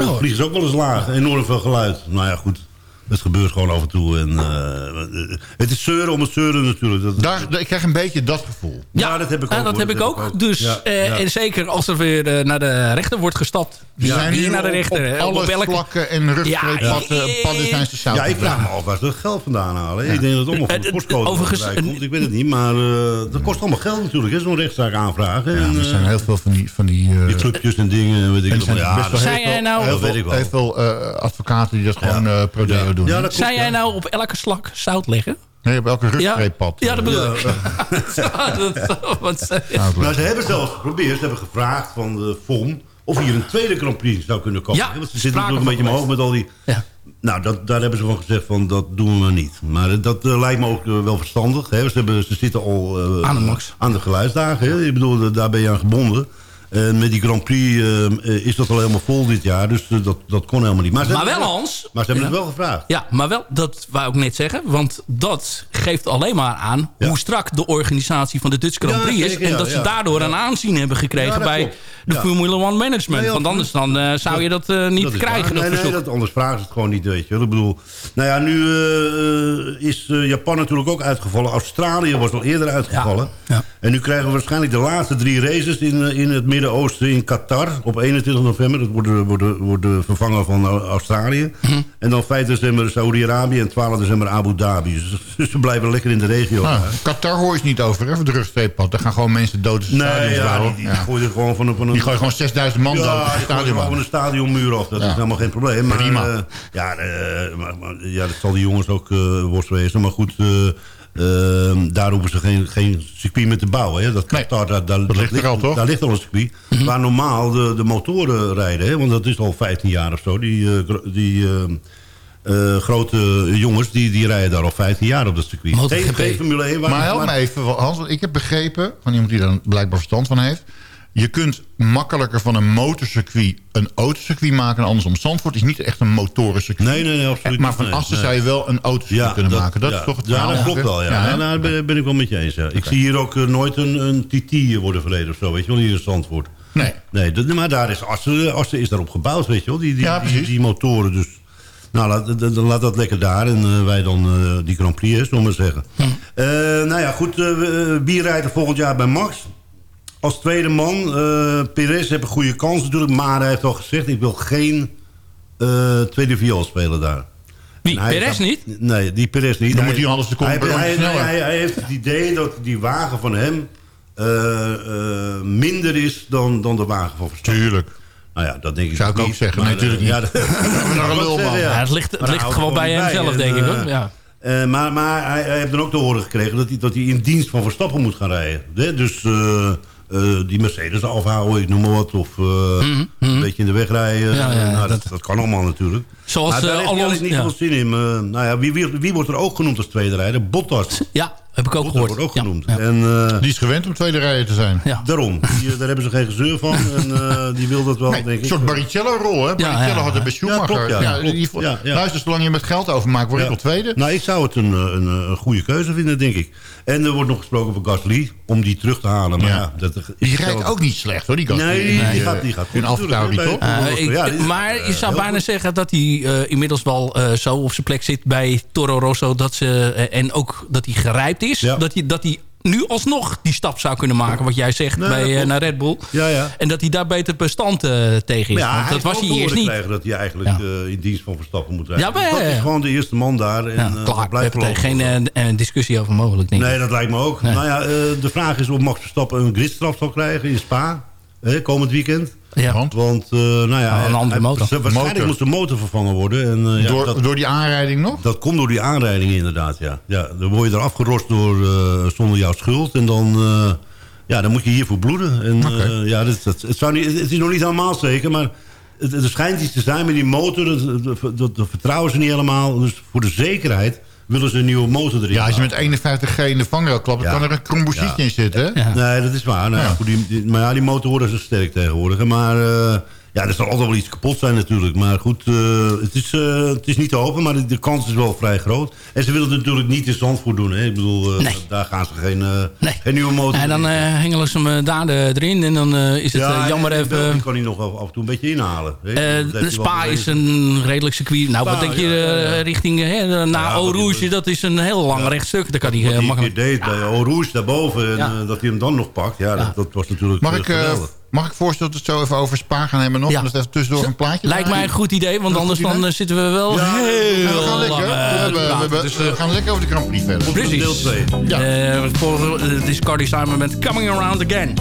eh,
Oh.
Vliegen ze ook wel eens laag. Enorm veel geluid. Nou ja, goed. Het gebeurt gewoon af en toe. En, eh, het is zeuren om het zeuren natuurlijk. Dat,
Daar, ik krijg een beetje dat gevoel.
Ja, dat heb ik
Ja,
ook,
dat heb ik
Dat
ook.
heb ik ook.
Dus,
Ja,
eh,
ja.
En zeker als er weer eh, naar de rechter wordt gestapt. Ja,
zijn nu
naar de
op-
rechter.
Op,
hè.
alle
Op welke-
vlakken en rugstreeppadden
Ja, ja.
padden zijn.
Ja, ik vraag me af waar ze het geld vandaan halen. Ik denk dat het allemaal van de postcode
overigens,
komt.
een-
Ik weet het niet, maar eh, dat kost allemaal geld natuurlijk. hè, Zo'n rechtszaak aanvragen.
Ja,
en,
er zijn heel veel van die... Van die,
die clubjes en dingen. en Weet ik
en er zijn best wel
Zei
heel
jij
veel,
nou-
heel
Dat weet
veel,
ik wel.
heel veel advocaten die dat gewoon eh prodeo doen.
Ja, dat klopt,
Zou jij
ja.
nou op elke slak zout leggen?
Nee, op elke rugstreeppad.
Ja, dat bedoel ik. [laughs]
Ja. Nou, ze hebben zelfs geprobeerd, ze hebben gevraagd van de FOM... of hier een tweede Grand Prix zou kunnen komen.
Ja,
Want ze zitten natuurlijk een beetje omhoog met al die...
Ja.
Nou, dat, daar hebben ze van gezegd van dat doen we niet. Maar eh, dat eh, lijkt me ook eh, wel verstandig. Hè. Ze, hebben, ze zitten al eh,
Aan de max.
aan de geluidsdagen. Hè. Ik bedoel, eh, daar ben je aan gebonden. En met die Grand Prix eh, eh, is dat al helemaal vol dit jaar. Dus eh, dat, dat kon helemaal niet. Maar,
wel, Hans.
Maar ze hebben
Ja.
het wel gevraagd.
Ja, maar wel, dat wou ik net zeggen. Want dat geeft alleen maar aan
Ja.
hoe strak de organisatie van de Dutch Grand Prix is. en dat ze daardoor een aanzien hebben gekregen bij de. Formule 1 management. Want anders dan, zou je dat niet
Dat
krijgen,
nee, nee, dat, anders vragen ze het gewoon niet, weet je. Ik bedoel, nou ja, nu is Japan natuurlijk ook uitgevallen. Australië was al eerder uitgevallen.
Ja.
En nu krijgen we waarschijnlijk de laatste drie races in, in het Midden-Oosten, in Qatar. Op 21 november. Dat wordt, de- wordt, wordt de vervanger van Au- Australië.
Mhm.
En dan 5 december Saudi-Arabië en 12 december Abu Dhabi. Dus, [laughs] dus ze blijven lekker in de regio.
Nou,
daar.
Qatar hoor je niet over, hè, voor de rugstreeppad. Daar gaan gewoon mensen dood in
Nee,
stadions
ja, die, die,
Ja.
die gooien gewoon van een... Van een
Die gooien gewoon 6000 man dood
Ja, gooien
stadion.
gewoon van een stadionmuur af. Dat
Ja.
is helemaal geen probleem. Maar,
Prima.
eh, ja, eh, maar, maar- ja, dat zal die jongens ook eh worst wezen. Maar goed, daar hoeven ze geen, geen circuit meer te bouwen. Hè. Dat,
Nee,
daar, daar, dat
ligt er al, toch?
Daar ligt al een circuit. Waar normaal de, de motoren rijden. Hè. Want dat is al 15 jaar of zo. Die, eh, die eh, eh, grote jongens, die, die rijden daar al 15 jaar op dat circuit. Geen Formule 1. waar-
Maar help me even, Hans, want ik heb begrepen... van iemand die daar blijkbaar verstand van heeft... je kunt makkelijker van een motorcircuit een autocircuit maken... en andersom. Zandvoort is niet echt een motorencircuit.
Nee, nee, nee, absoluut
Maar
niet,
van
nee.
zou je wel een autocircuit kunnen maken. Dat
ja,
is toch het
Ja, dat klopt wel. Ja. nou, daar ben, ik wel met je eens. Ik zie hier ook eh, nooit een, een TT worden verleden of zo, weet je wel, hier in Zandvoort.
Nee.
Nee, dat, maar daar is Assen, Assen is daarop gebouwd, weet je wel, die, die,
Ja,
die,
precies.
die motoren. Dus, nou, laat, dan laat dat lekker daar en eh, wij dan eh, die Grand Prix, zullen we maar zeggen. Eh, nou ja, goed, eh, wie rijdt er volgend jaar bij Max? Als tweede man, eh Perez heeft een goede kans natuurlijk, maar hij heeft al gezegd, ik wil geen eh, tweede viool spelen daar.
Wie, Perez
gaat-
niet?
Nee, die Perez niet.
Dan moet hij anders de
hij, hij, hij,
sneller.
hij, hij heeft het idee dat die wagen van hem eh, eh, minder is dan, dan de wagen van Verstappen.
Tuurlijk.
Nou ja, dat denk ik
Zou ik
niet,
ook zeggen.
maar,
Nee, tuurlijk
eh,
niet.
Ja, dat, [laughs]
nog een lul, man.
Ja, het ligt, het ligt gewoon bij hem
gewoon
zelf,
bij.
denk
En,
ik. hoor. Ja.
Eh, maar maar hij, hij heeft dan ook te horen gekregen dat hij, dat hij in dienst van Verstappen moet gaan rijden. Hè? Dus eh, eh, die Mercedes afhouden, ik noem maar wat. Of eh, een beetje in de weg rijden.
Mhm, Ja, ja,
nou, dat, kan allemaal natuurlijk.
Zoals,
maar daar
eh,
heeft
Alonso-
niet veel zin in. Eh, nou ja, wie, wie, wie wordt er ook genoemd als tweede rijder? Bottas.
ja, heb ik ook gehoord.
wordt ook
Ja,
genoemd.
ja.
En, eh,
Die is gewend om tweede rijden te zijn.
Ja.
Daarom. Die, eh, daar hebben ze geen gezeur van. [laughs] En eh, die wil dat wel,
Nee,
denk
een
ik.
soort Barrichello-rol, hè? Barrichello
ja,
had het bij
Ja,
Schumacher.
klopt, ja.
Ja,
Klopt.
die-
Ja, ja.
Luister, zolang je met geld overmaakt, word ik
Ja.
wel tweede.
Nou, ik zou het een, een, een goede keuze vinden, denk ik. En er wordt nog gesproken over Gasly, om die terug te halen. Maar
Ja.
ja, dat
Die rijdt ook niet slecht, hoor, die gast.
Nee, die, die gaat, die gaat
In
goed. Ja,
maar je zou bijna zeggen dat hij eh, inmiddels wel eh, zo op zijn plek zit bij Toro Rosso. Dat ze, en ook dat hij gerijpt is.
Ja.
Dat, hij, dat hij nu alsnog die stap zou kunnen maken. Wat jij zegt
Nee,
bij, eh, naar Red Bull.
Ja, ja.
En dat hij daar beter bestand eh, tegen is.
Ja,
Want dat was hij eerst niet.
krijgen dat hij eigenlijk eh, in dienst van Verstappen moet rijden.
Ja, maar-
dat is gewoon de eerste man daar. En, eh,
klaar,
blijft
er geen discussie over mogelijk, denk ik.
Nee, dat lijkt me ook.
Nee.
Nou ja, de vraag is of Max Verstappen een gridstraf zal krijgen in Spa. Hè, komend weekend.
Ja.
Want
Want, eh, nou ja...
Een andere
hij-
motor.
Waarschijnlijk
Motor.
moest de motor vervangen worden. En, eh, ja,
door,
dat,
door die aanrijding nog?
Dat komt door die aanrijding inderdaad, ja. ja dan word je er afgerost door, eh, zonder jouw schuld. En dan, eh, ja, dan moet je hiervoor bloeden. En, eh, ja, dat, dat, het, zou niet, het is nog niet helemaal zeker, maar... Het, er schijnt iets te zijn met die motor. Dat, dat, dat- dat vertrouwen ze niet helemaal. Dus voor de zekerheid willen ze een nieuwe motor erin
Ja, als je met
houden.
51G in de vangrail klapt, dan
Ja.
kan er een kromboesietje
Ja.
in zitten, hè?
Nee, dat is waar. Nou, goed, die, die- maar ja, die motoren zijn sterk tegenwoordig. Maar eh, ja, er zal altijd wel iets kapot zijn natuurlijk. Maar goed, eh, het, is, eh, het is niet te hopen, maar de, de kans is wel vrij groot. En ze willen het natuurlijk niet in Zandvoort doen. Hè. Ik bedoel, eh,
Nee.
daar gaan ze geen, eh,
Nee.
geen nieuwe motor
En dan
in.
eh, hengelen ze hem daar de- erin. En dan eh, is het
ja,
jammer
en
even...
België kan hij nog af af en toe een beetje inhalen. hè. Wel
Spa is een redelijk circuit. Nou, wat denk je
ja, ja, ja.
richting eh, naar
Ja, wat
Rouge? Dat is een heel lang rechtstuk. Daar kan hij
Wat
eh,
hij
makkelijk...
deed bij Rouge daarboven. En
Ja.
dat hij hem dan nog pakt. Ja, Dat, dat was natuurlijk
Mag ik, eh,
geweldig.
Mag ik voorstellen dat we het zo even over Spa gaan hebben nog?
Ja.
En dat even tussendoor een plaatje
Lijkt mij een goed idee, want anders dan eh, zitten we wel
Ja,
heel
we gaan lekker.
lang
We,
eh,
hebben- we, hebben-
Dus,
we
eh,
gaan lekker over de Grand Prix verder.
Precies.
Deel 2.
Ja.
Eh, voor uh, Discardy Simon met Coming Around Again.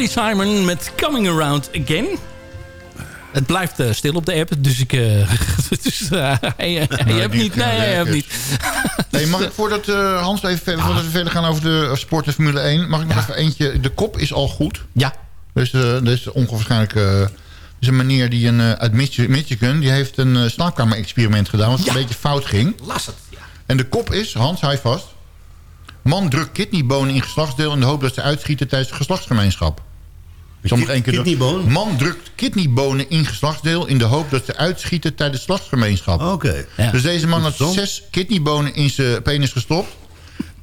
Carly Simon met Coming Around Again. Het blijft eh, stil op de app, dus ik... [laughs] dus, hij, hij hebt niet... [laughs] Nee, hij hebt niet.
Mag ik voordat eh, Hans even voordat we verder gaan over de eh, sport en Formule 1... mag ik nog even eentje... De kop is al goed.
Ja.
Dus er is onwaarschijnlijk... er is een meneer die een, uit Mich- Michigan... die heeft een slaapkamer-experiment gedaan... wat
Ja.
een beetje fout ging.
Las het, ja.
En de kop is, Hans, hij vast... Man drukt kidneybonen in geslachtsdeel... in de hoop dat ze uitschieten tijdens de geslachtsgemeenschap. Keer doen.
Kidneybonen?
Man drukt kidneybonen in geslachtsdeel... in de hoop dat ze uitschieten tijdens de geslachtsgemeenschap.
Oké.
Ja.
Dus deze man had zes kidneybonen in zijn penis gestopt.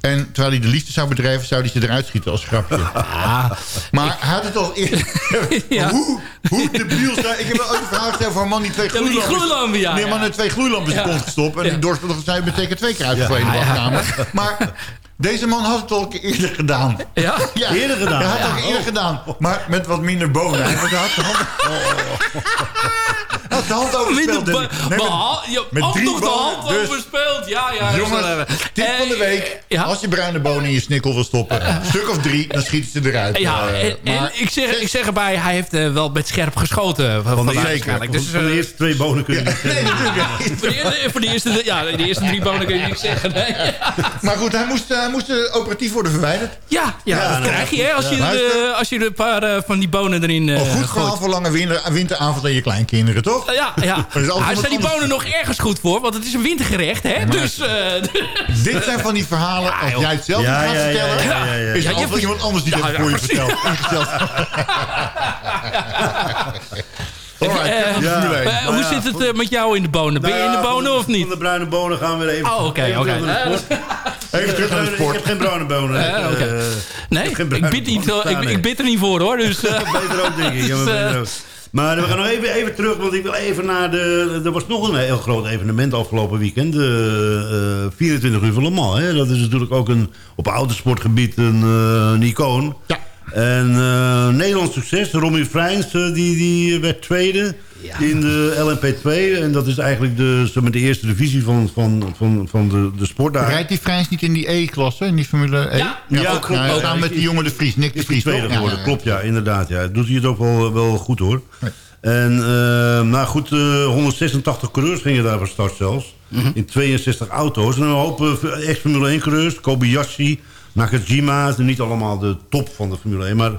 En terwijl hij de liefde zou bedrijven, zou hij ze eruit schieten als grapje. [laughs] Maar hij had het al eerder... [laughs]
Ja.
Hoe, hoe debiel zijn... Ik heb wel ooit een verhaal gesteld voor een man die twee
Ja, maar die
gloeilampen...
gloeilampen, ja,
Nee,
ja.
man twee gloeilampen in zijn
Ja.
kont gestopt. En
Ja.
die doorspelig zei betekent twee keer uitgevreden in de wachtkamer. [laughs] Maar deze man had het al een keer eerder gedaan.
Ja? [laughs]
Ja,
Eerder gedaan?
Hij had het
Ja.
al eerder gedaan. Maar met wat minder bonen. Hij had de hand, hij had de hand overspeeld. Nee, met-
ook
drie
nog de hand
Dus-
overspeeld. Ja, ja.
Jongens, tip van de
Eh,
week.
Ja.
Als je bruine bonen in je snikkel wil stoppen. Een stuk of drie, dan schieten ze eruit.
Ja,
Eh,
en, en
maar-
ik, zeg, ik zeg erbij, hij heeft eh, wel met scherp geschoten. Van
eerste-
waarschijnlijk. Dus,
van de eerste twee bonen kun je niet [laughs]
Nee, natuurlijk niet. [laughs]
voor, de, eerste- voor de eerste, ja, de eerste drie bonen kun je niks zeggen. Nee. [laughs]
Maar goed, hij moest, hij moest operatief worden verwijderd.
Ja, ja, dat
nou,
krijg je hè, als je,
ja.
de, als je een paar van die bonen erin eh
Een goed
gooit.
verhaal voor lange winter, winteravond aan je kleinkinderen, toch?
Eh, Ja, ja. [laughs] Hij zijn die bonen nog ergens goed voor, want het is een wintergerecht, hè? Dus, eh, [laughs]
Dit zijn van die verhalen, als jij het zelf
Ja,
niet gaat
ja, ja,
vertellen...
ja, ja, ja.
is
Ja,
er
je
altijd iemand anders die
Ja,
dat
ja,
voor je vertelt. [laughs] Alright,
eh,
ja.
Formule 1.
eh, hoe zit het met jou in de bonen? Ben je in de bonen of
Van
niet?
de bruine bonen gaan we weer even...
Oh, oké,
even
oké.
terug naar de
Eh,
sport.
Even terug naar de
Ik
sport.
heb geen bruine bonen.
Nee, ik
bruine
bid, niet,
bonen
ik, ik bid er niet voor hoor. Dus, eh,
Beter ook, denk ik.
Dus.
Maar we gaan nog even, even terug, want ik wil even naar de... Er was nog een heel groot evenement afgelopen weekend. De eh, 24 uur van Le Mans. Hè? Dat is natuurlijk ook een, op autosportgebied een, eh, een icoon.
Ja.
En eh, Nederlands succes. Romy eh, die, die werd tweede in de LMP2. En dat is eigenlijk de, zeg maar, de eerste divisie van, van, van, van de, de sport daar.
Rijdt die Vrijns niet in die E-klasse, in die Formule 1?
Ja.
Ja,
ook.
klopt.
Ja,
Ook.
samen met die jongen de Vries, Nick de Vries.
tweede
toch?
geworden.
Ja, ja, ja.
Klopt, ja, inderdaad. Ja. Doet hij het ook wel, wel goed, hoor. En, eh, nou goed, eh, 186 coureurs gingen daar van start zelfs.
Mhm.
In 62 auto's. En een hoop eh, ex-Formule 1 coureurs. Kobayashi, Nakajima. Niet allemaal de top van de Formule 1, maar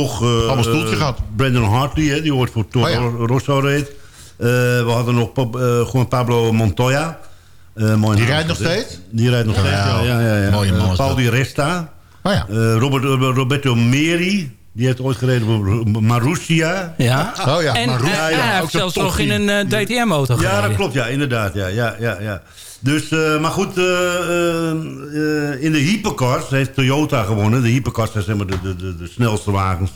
toch... eh,
Allemaal stoeltje
eh,
gehad.
Brandon Hartley, hè, die ooit voor Toro
Oh ja.
Rosso reed. Eh, we hadden nog eh, Juan Pablo Montoya. Eh, mooi
Die rijdt nog steeds?
Die rijdt nog steeds, ja. ja, ja, ja.
Mooie man is
Paul. Di Resta.
Oh ja.
Eh, Robert, Roberto Meri, die heeft ooit gereden voor Marussia.
ja.
Oh ja,
En
maar
eh,
Roes-
hij
ja,
heeft zelfs nog in een DTM-auto gereden.
Ja, dat klopt, ja, inderdaad. Ja, ja, ja, ja. Dus, eh, maar goed, eh, eh, in de hypercars heeft Toyota gewonnen. De hypercars zijn zeg maar de, de, de, de snelste wagens.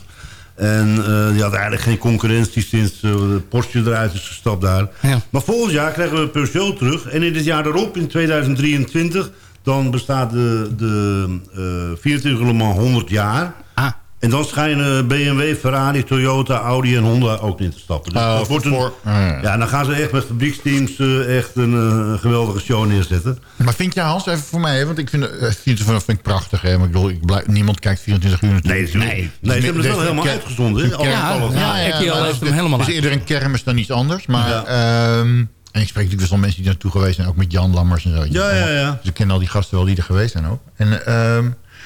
En die had eigenlijk geen concurrentie sinds Porsche eruit is gestapt daar.
Ja.
Maar volgend jaar krijgen we Peugeot terug. En in het jaar erop, in 2023, dan bestaat de, de eh 24 Le Mans 100 jaar.
Ah.
En dan schijnen BMW, Ferrari, Toyota, Audi en Honda ook in te stappen. Dus
Oh,
dat wordt een,
voor- ah, ja.
ja, dan gaan ze echt met fabrieksteams eh, echt een eh, geweldige show neerzetten.
Maar vind jij, Hans, even voor mij, hè, want ik vind, eh, 24 vind ik prachtig. Hè, maar ik bedoel, ik blijf, niemand kijkt 24 uur natuurlijk.
Nee, natuurlijk niet. Nee, ze hebben het wel helemaal uitgezonden. hè? Alles-
Ja, ja, RTL heeft hem helemaal
Het is eerder een kermis dan iets anders. Maar,
Ja.
ehm, en ik spreek natuurlijk wel mensen die naartoe geweest zijn. Ook met Jan Lammers en zo.
Ja, ja, ja.
Dus ik ken al die gasten wel die er geweest zijn ook. En, ehm,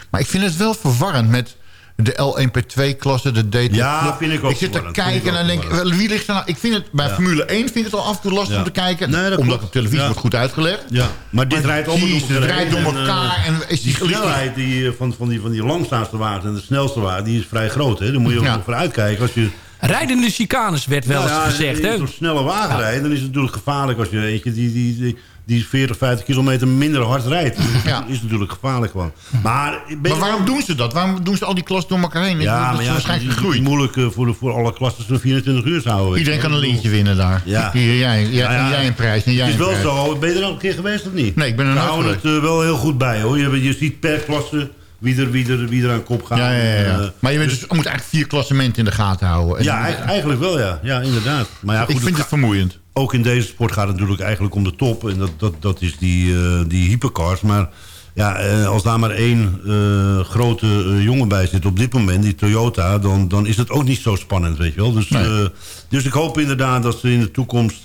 maar ik vind het wel verwarrend met de L1P2-klasse, de DT.
Ja, vind ik ook
Ik zit te kijken en denk wel, wie ligt er nou? Ik vind het bij
Ja.
Formule 1 vind ik het al af en toe lastig
Ja.
om te kijken.
Nee, dat
omdat
klopt.
op televisie
Ja.
wordt goed uitgelegd.
Ja, maar dit
Maar
rijdt om
het rijdt door
en,
elkaar en is die-
die snelheid die, eh, van, van, die, van die langzaamste wagen en de snelste wagen, die is vrij groot. Hè? Daar moet je ook voor uitkijken. Als je
Rijdende chicanes werd wel eens
ja,
gezegd.
als je zo'n snelle wagen rijdt, dan is het natuurlijk gevaarlijk als je eentje die, die, die, die 40, 50 kilometer minder hard rijdt. [laughs] Dat is natuurlijk gevaarlijk gewoon. Maar,
waarom
wel-
doen ze dat? Waarom doen ze al die klassen door elkaar heen?
Ja,
dat
maar
is
ja,
waarschijnlijk
het is moeilijk voor, de, voor alle klassen zo'n 24 uur te houden.
Iedereen kan een lintje winnen daar.
Ja.
Hier, jij, jij,
Nou ja,
en jij een prijs en jij
Het is wel zo. Ben je er al een keer geweest of niet?
Nee, ik ben er
We
nooit
houden het eh, wel heel goed bij hoor. Je, je ziet per klasse wie er, wie er, wie er aan kop gaat.
Ja, ja, ja.
Eh,
maar je, dus, je moet eigenlijk vier klassementen in de gaten houden. En-
ja, eigenlijk, eigenlijk wel ja. Ja, inderdaad. Maar ja, goed,
ik vind
het
het vermoeiend.
Ook in deze sport gaat het natuurlijk eigenlijk om de top. En dat, dat, dat is die, eh, die hypercars. Maar Ja, eh, als daar maar één eh, grote jongen bij zit op dit moment, die Toyota... Dan, dan is het ook niet zo spannend, weet je wel. Dus,
Nee.
dus ik hoop inderdaad dat ze in de toekomst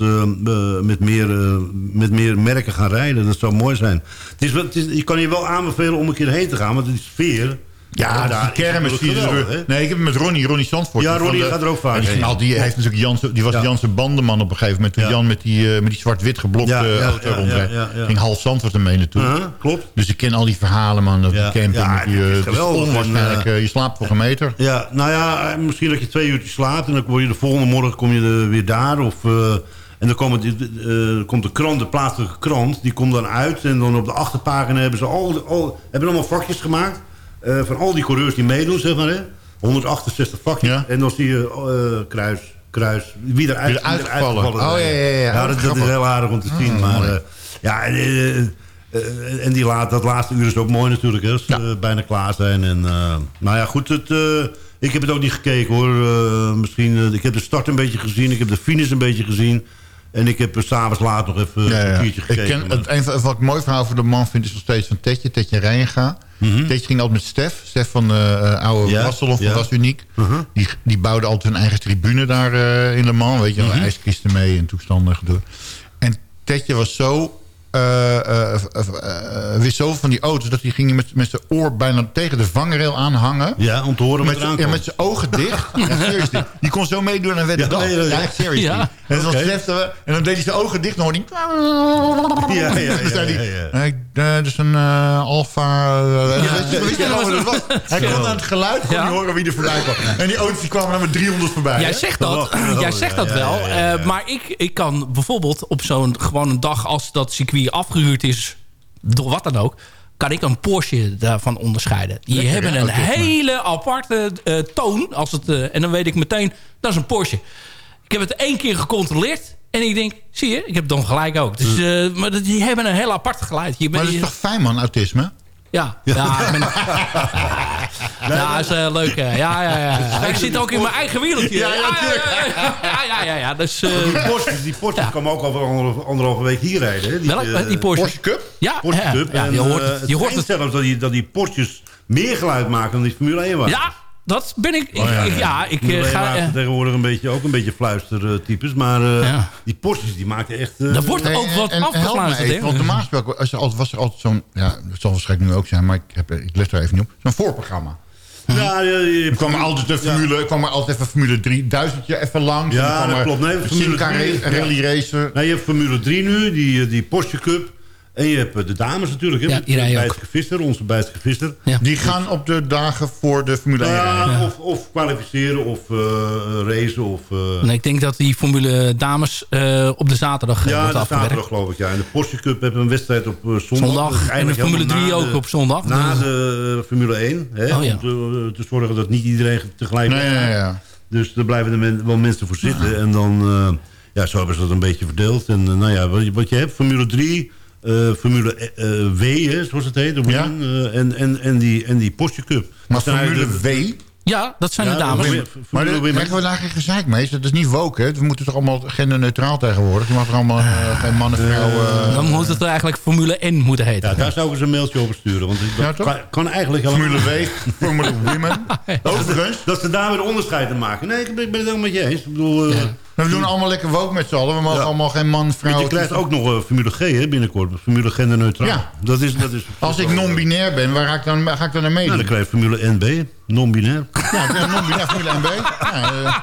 met, meer, met meer merken gaan rijden. Dat zou mooi zijn. Het is, het is, je kan je wel aanbevelen om een keer heen te gaan, want die sfeer...
Ja,
daar
die kermis die er...
hè?
Nee, ik heb het met Ronnie, Ronnie Zandvoort.
Ja, Ronnie
de-
gaat er ook vaak
die, al, die, heeft natuurlijk die was
Ja.
Jansen bandenman op een gegeven moment. Toen
Ja.
Jan met die, eh, met die zwart-wit geblokte
Ja, ja,
auto
ja,
rondreed.
ja, ja, ja.
Ging half Zandvoort ermee naartoe.
Aha, klopt.
Dus ik ken al die verhalen, man. Dat
Ja.
camping.
Ja,
die, eh,
geweldig. En, eh,
je slaapt voor een meter.
Ja, nou ja, misschien dat je twee uurtjes slaapt... en dan word je de volgende morgen kom je er weer daar. Of, en dan eh, komt de krant, de plaatselijke krant... die komt dan uit en dan op de achterpagina hebben ze al, al, hebben allemaal vakjes gemaakt... eh, van al die coureurs die meedoen, zeg maar. Hè? 168 vakjes.
Ja.
En dan zie je eh, kruis, kruis, wie eruit,
Wie eruit
uitgevallen
Oh, ja, ja, ja.
ja
Oh,
dat, dat is heel aardig om te zien.
Ah,
maar
mooi.
eh, ja, en die laat, dat laatste uur is ook mooi natuurlijk. Hè, als ze bijna klaar zijn. En, nou ja, goed. Het, ik heb het ook niet gekeken hoor. Misschien, ik heb de start een beetje gezien. Ik heb de finish een beetje gezien. En ik heb er s'avonds laat nog even
Ja,
een
ja.
kwartiertje
Ik
gekeken.
ken, het, een wat ik mooi verhaal voor de man vind is nog steeds van Tetje, Tetje Rijenga. Tetje ging altijd met Stef. Stef van de eh, oude.
Ja,
Was Uniek.
Mhm.
Die, die bouwde altijd hun eigen tribune daar eh, in Le Mans. Weet je,
Mhm.
wel, ijskisten mee en toestanden gedoe. En Tetje was zo... eh, eh, eh, wist zoveel van die auto's... dat hij ging met, met zijn oor bijna tegen de vangrail aanhangen.
Ja, om te horen
Met, z'n- ja, met zijn ogen dicht. [laughs] ja, niet. Die kon zo meedoen en werd
Ja,
dan.
nee, nee,
Ja, echt niet. En dan, en dan deed hij zijn ogen dicht. Dan hoorde hij...
Ja, ja, ja, [laughs] ja, ja.
"Nee, eh, dat is een eh, Alfa... eh,
was?
Hij kon aan het geluid gewoon
Ja.
niet horen wie er voorbij kwam. En die auto's die kwamen dan met 300 voorbij.
Jij
hè?
zegt dat,
geweldig.
jij zegt dat
Ja,
wel.
ja, ja, ja.
eh, maar ik, ik kan bijvoorbeeld op zo'n gewoon een dag... als dat circuit afgehuurd is, door wat dan ook... kan ik een Porsche daarvan onderscheiden. Die
Lekker,
hebben een hele aparte eh, toon. Als het, eh, en dan weet ik meteen, dat is een Porsche. Ik heb het één keer gecontroleerd... En ik denk, zie je, ik heb dan gelijk ook. Dus, eh, maar die hebben een heel apart geluid. Je
Maar dat is toch fijn, man, autisme?
Ja, ja, ben- [laughs] ja, is eh, leuk. eh, Ja, ja, ja. Ik zit ook in mijn eigen wereldje.
Ja, ja,
ja, ja. Dus, eh,
Die Porsche, die Porsche
Ja.
kwam ook al anderhalve, anderhalve week hier rijden. Hè? Die, eh,
die Porsche?
Porsche Cup?
Ja,
Porsche Cup. en,
je hoort
eh,
het. Je hoort het.
zelfs dat die, dat die Porsches meer geluid maken dan die Formule 1 was.
Ja, dat ben ik. ik-
Oh, ja,
ik-
ja.
ja, ik eh,
1
ga... eh,
tegenwoordig een beetje, ook een beetje fluistertypes. Maar eh,
Ja.
die Porsches die maakten echt... eh,
Daar wordt
Hey,
ook wat afgefluisterd.
Want normaal gesproken als er altijd, was er altijd zo'n... Ja, dat zal waarschijnlijk nu ook zijn, maar ik, heb, ik let er even niet op. Zo'n voorprogramma.
Ja, je, je,
Er kwam er altijd de Formule, kwam er altijd even Formule 3000 even langs.
Ja, dat klopt. Nee,
een
Formule
Simca
3,
Ra- Rally Racer.
Nou, je hebt Formule 3 nu, die, die Porsche Cup. En je hebt eh, de dames natuurlijk. Hè,
Ja, die rijden ook.
Visser, onze Bijtske Visser.
Ja.
Die gaan op de dagen voor de Formule 1
Ja,
rijden.
Of, of kwalificeren, of eh, racen, of... eh,
En ik denk dat die Formule Dames eh, op de zaterdag
ja,
wordt
de
afgewerkt.
zaterdag geloof ik. Ja. En de Porsche Cup hebben een wedstrijd op zondag.
Zondag. En de Formule
helemaal
3
na
ook
de-
op zondag.
Na de Formule 1. Hè,
Oh, ja.
Om te, te zorgen dat niet iedereen tegelijk...
Nee, nee, ja.
Dus daar blijven er men- wel mensen voor zitten. En dan, eh, ja, zo hebben ze dat een beetje verdeeld. En nou ja, wat je, wat je hebt, Formule 3, eh, Formule eh, W, hè, zoals het heet. de
Ja.
women, eh, en, en, en, die, en die Porsche Cup.
Maar
Dat
Formule W...
Ja, dat zijn
Ja,
de dames.
Maar daar krijgen we daar geen gezeik mee. Dat is niet woke, hè? We moeten toch allemaal genderneutraal tegenwoordig. Je mag er allemaal geen man en vrouw... eh,
Dan moet het eigenlijk Formule N moeten heten.
Ja, daar zou ik eens een mailtje over sturen. Want dat
Ja, toch?
kan, kan eigenlijk
Formule W, Formule Women. [laughs] Overigens,
Dat ze daar weer onderscheid in maken. Nee, ik ben, ik ben het helemaal met je eens. Ik bedoel, eh,
we doen allemaal lekker woke met z'n allen. We mogen
Ja.
allemaal geen man, vrouw...
want je krijgt ook nog eh, Formule G hè, binnenkort. Formule genderneutraal.
Ja.
Dat is, dat is,
Als ik non-binair ben, waar ga ik dan, waar ga ik dan naar
Nou,
meedoen?
dan krijg je Formule NB. Non-binair.
Ja, non-binair, Formule NB. Ja, eh,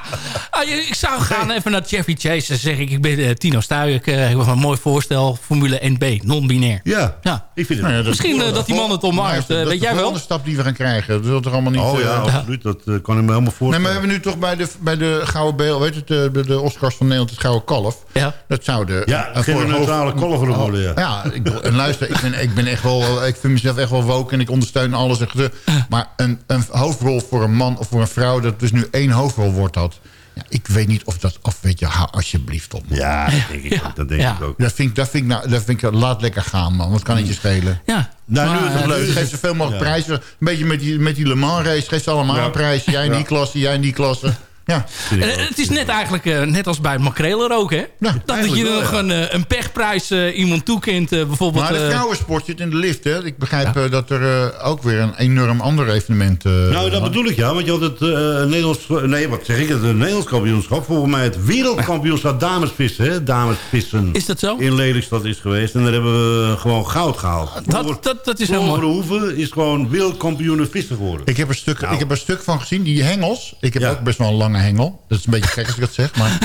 Ah, ik zou gaan even naar Jeffy Chase. Dan zeg ik, ik ben eh, Tino Stuy. Ik heb een mooi voorstel. Formule NB, non-binair.
Ja,
Ja.
ik vind het...
nou ja, dat-
Misschien dat die man het omarmt.
Dat is
weet
de
jij wel?
volgende stap die we gaan krijgen. Dat is toch allemaal niet...
Oh ja,
eh,
absoluut. Dat kan ik me helemaal
Nee,
voorstellen.
maar we hebben nu toch bij de, bij de Gouden Beel... Weet het, de, de, de Oscars van Nederland, het Gouden Kalf.
Ja.
Dat zou de...
Ja,
eh,
geen
voor
neutrale kalver worden, ja.
Ja, ik, bedoel, en luister, ik ben, ik ben echt wel... Ik vind mezelf echt wel woke en ik ondersteun alles. en Maar een, een hoofdrol voor een man of voor een vrouw... dat dus nu één hoofdrol wordt dat... Ja, ik weet niet of dat... Of weet je, hou alsjeblieft op. man.
Ja, dat denk ik ook. Dat denk
Ja.
ik ook.
Dat vind ik, dat vind ik, nou, dat vind ik, laat lekker gaan, man. Wat kan het je schelen?
Ja.
Nou, nu
Maar,
is het
eh,
leuk.
Geef zoveel mogelijk
Ja.
prijzen. Een beetje met die, met die Le Mans race. Geef ze allemaal
Ja.
een prijs. Jij in die klasse, jij in die klasse. Ja.
Eh, het is net eigenlijk eh, net als bij het makrelen ook, hè? dat je
wel,
nog
ja.
een, eh, een pechprijs eh, iemand toekent. eh, bijvoorbeeld,
Maar de vrouwensport zit in de lift, hè? Ik begrijp dat er eh, ook weer een enorm ander evenement... eh,
Nou, dat bedoel ik ja, want je had het eh, Nederlands... Nee, wat zeg ik? Het Nederlands kampioenschap. Volgens mij het wereldkampioenschap damesvissen, hè? Damesvissen.
Is dat zo?
In Lelystad is geweest. En daar hebben we gewoon goud gehaald.
Dat, dat, dat is mooi.
Verhoeven is gewoon wereldkampioen vissen geworden.
Ik heb, een stuk,
Nou.
ik heb er een stuk van gezien, die hengels. Ik heb
Ja.
ook best wel een lange hengel. Dat is een beetje gek als ik dat zeg, maar... [laughs]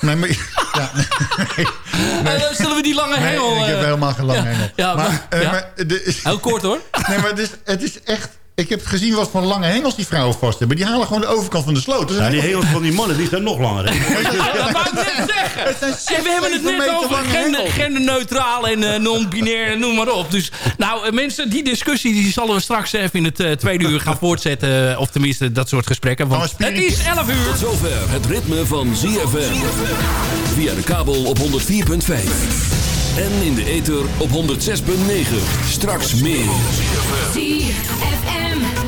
Nee, maar ja, nee, [laughs]
Eh, zullen we die lange
nee,
hengel...
ik heb
eh,
helemaal geen lange
ja,
hengel.
ja,
maar,
maar-
eh,
ja.
maar de-
Heel kort, hoor.
nee, maar het is, het is echt... Ik heb gezien wat voor lange hengels die vrouwen vast hebben. Die halen gewoon de overkant van de sloot. Dat
Ja, die hengels van die mannen, die zijn nog langer.
Dat [laughs] wou ik net zeggen.
Het zijn
En we hebben het
6, 7
net over gender, genderneutraal en eh, non-binair en noem maar op. Dus nou, eh, mensen, die discussie die zullen we straks even in het eh, tweede uur gaan voortzetten. Of tenminste, dat soort gesprekken. Want
we
het is 11 uur.
Tot zover het ritme van ZFM. Via de kabel op 104.5. En in de ether op 106.9. Straks meer.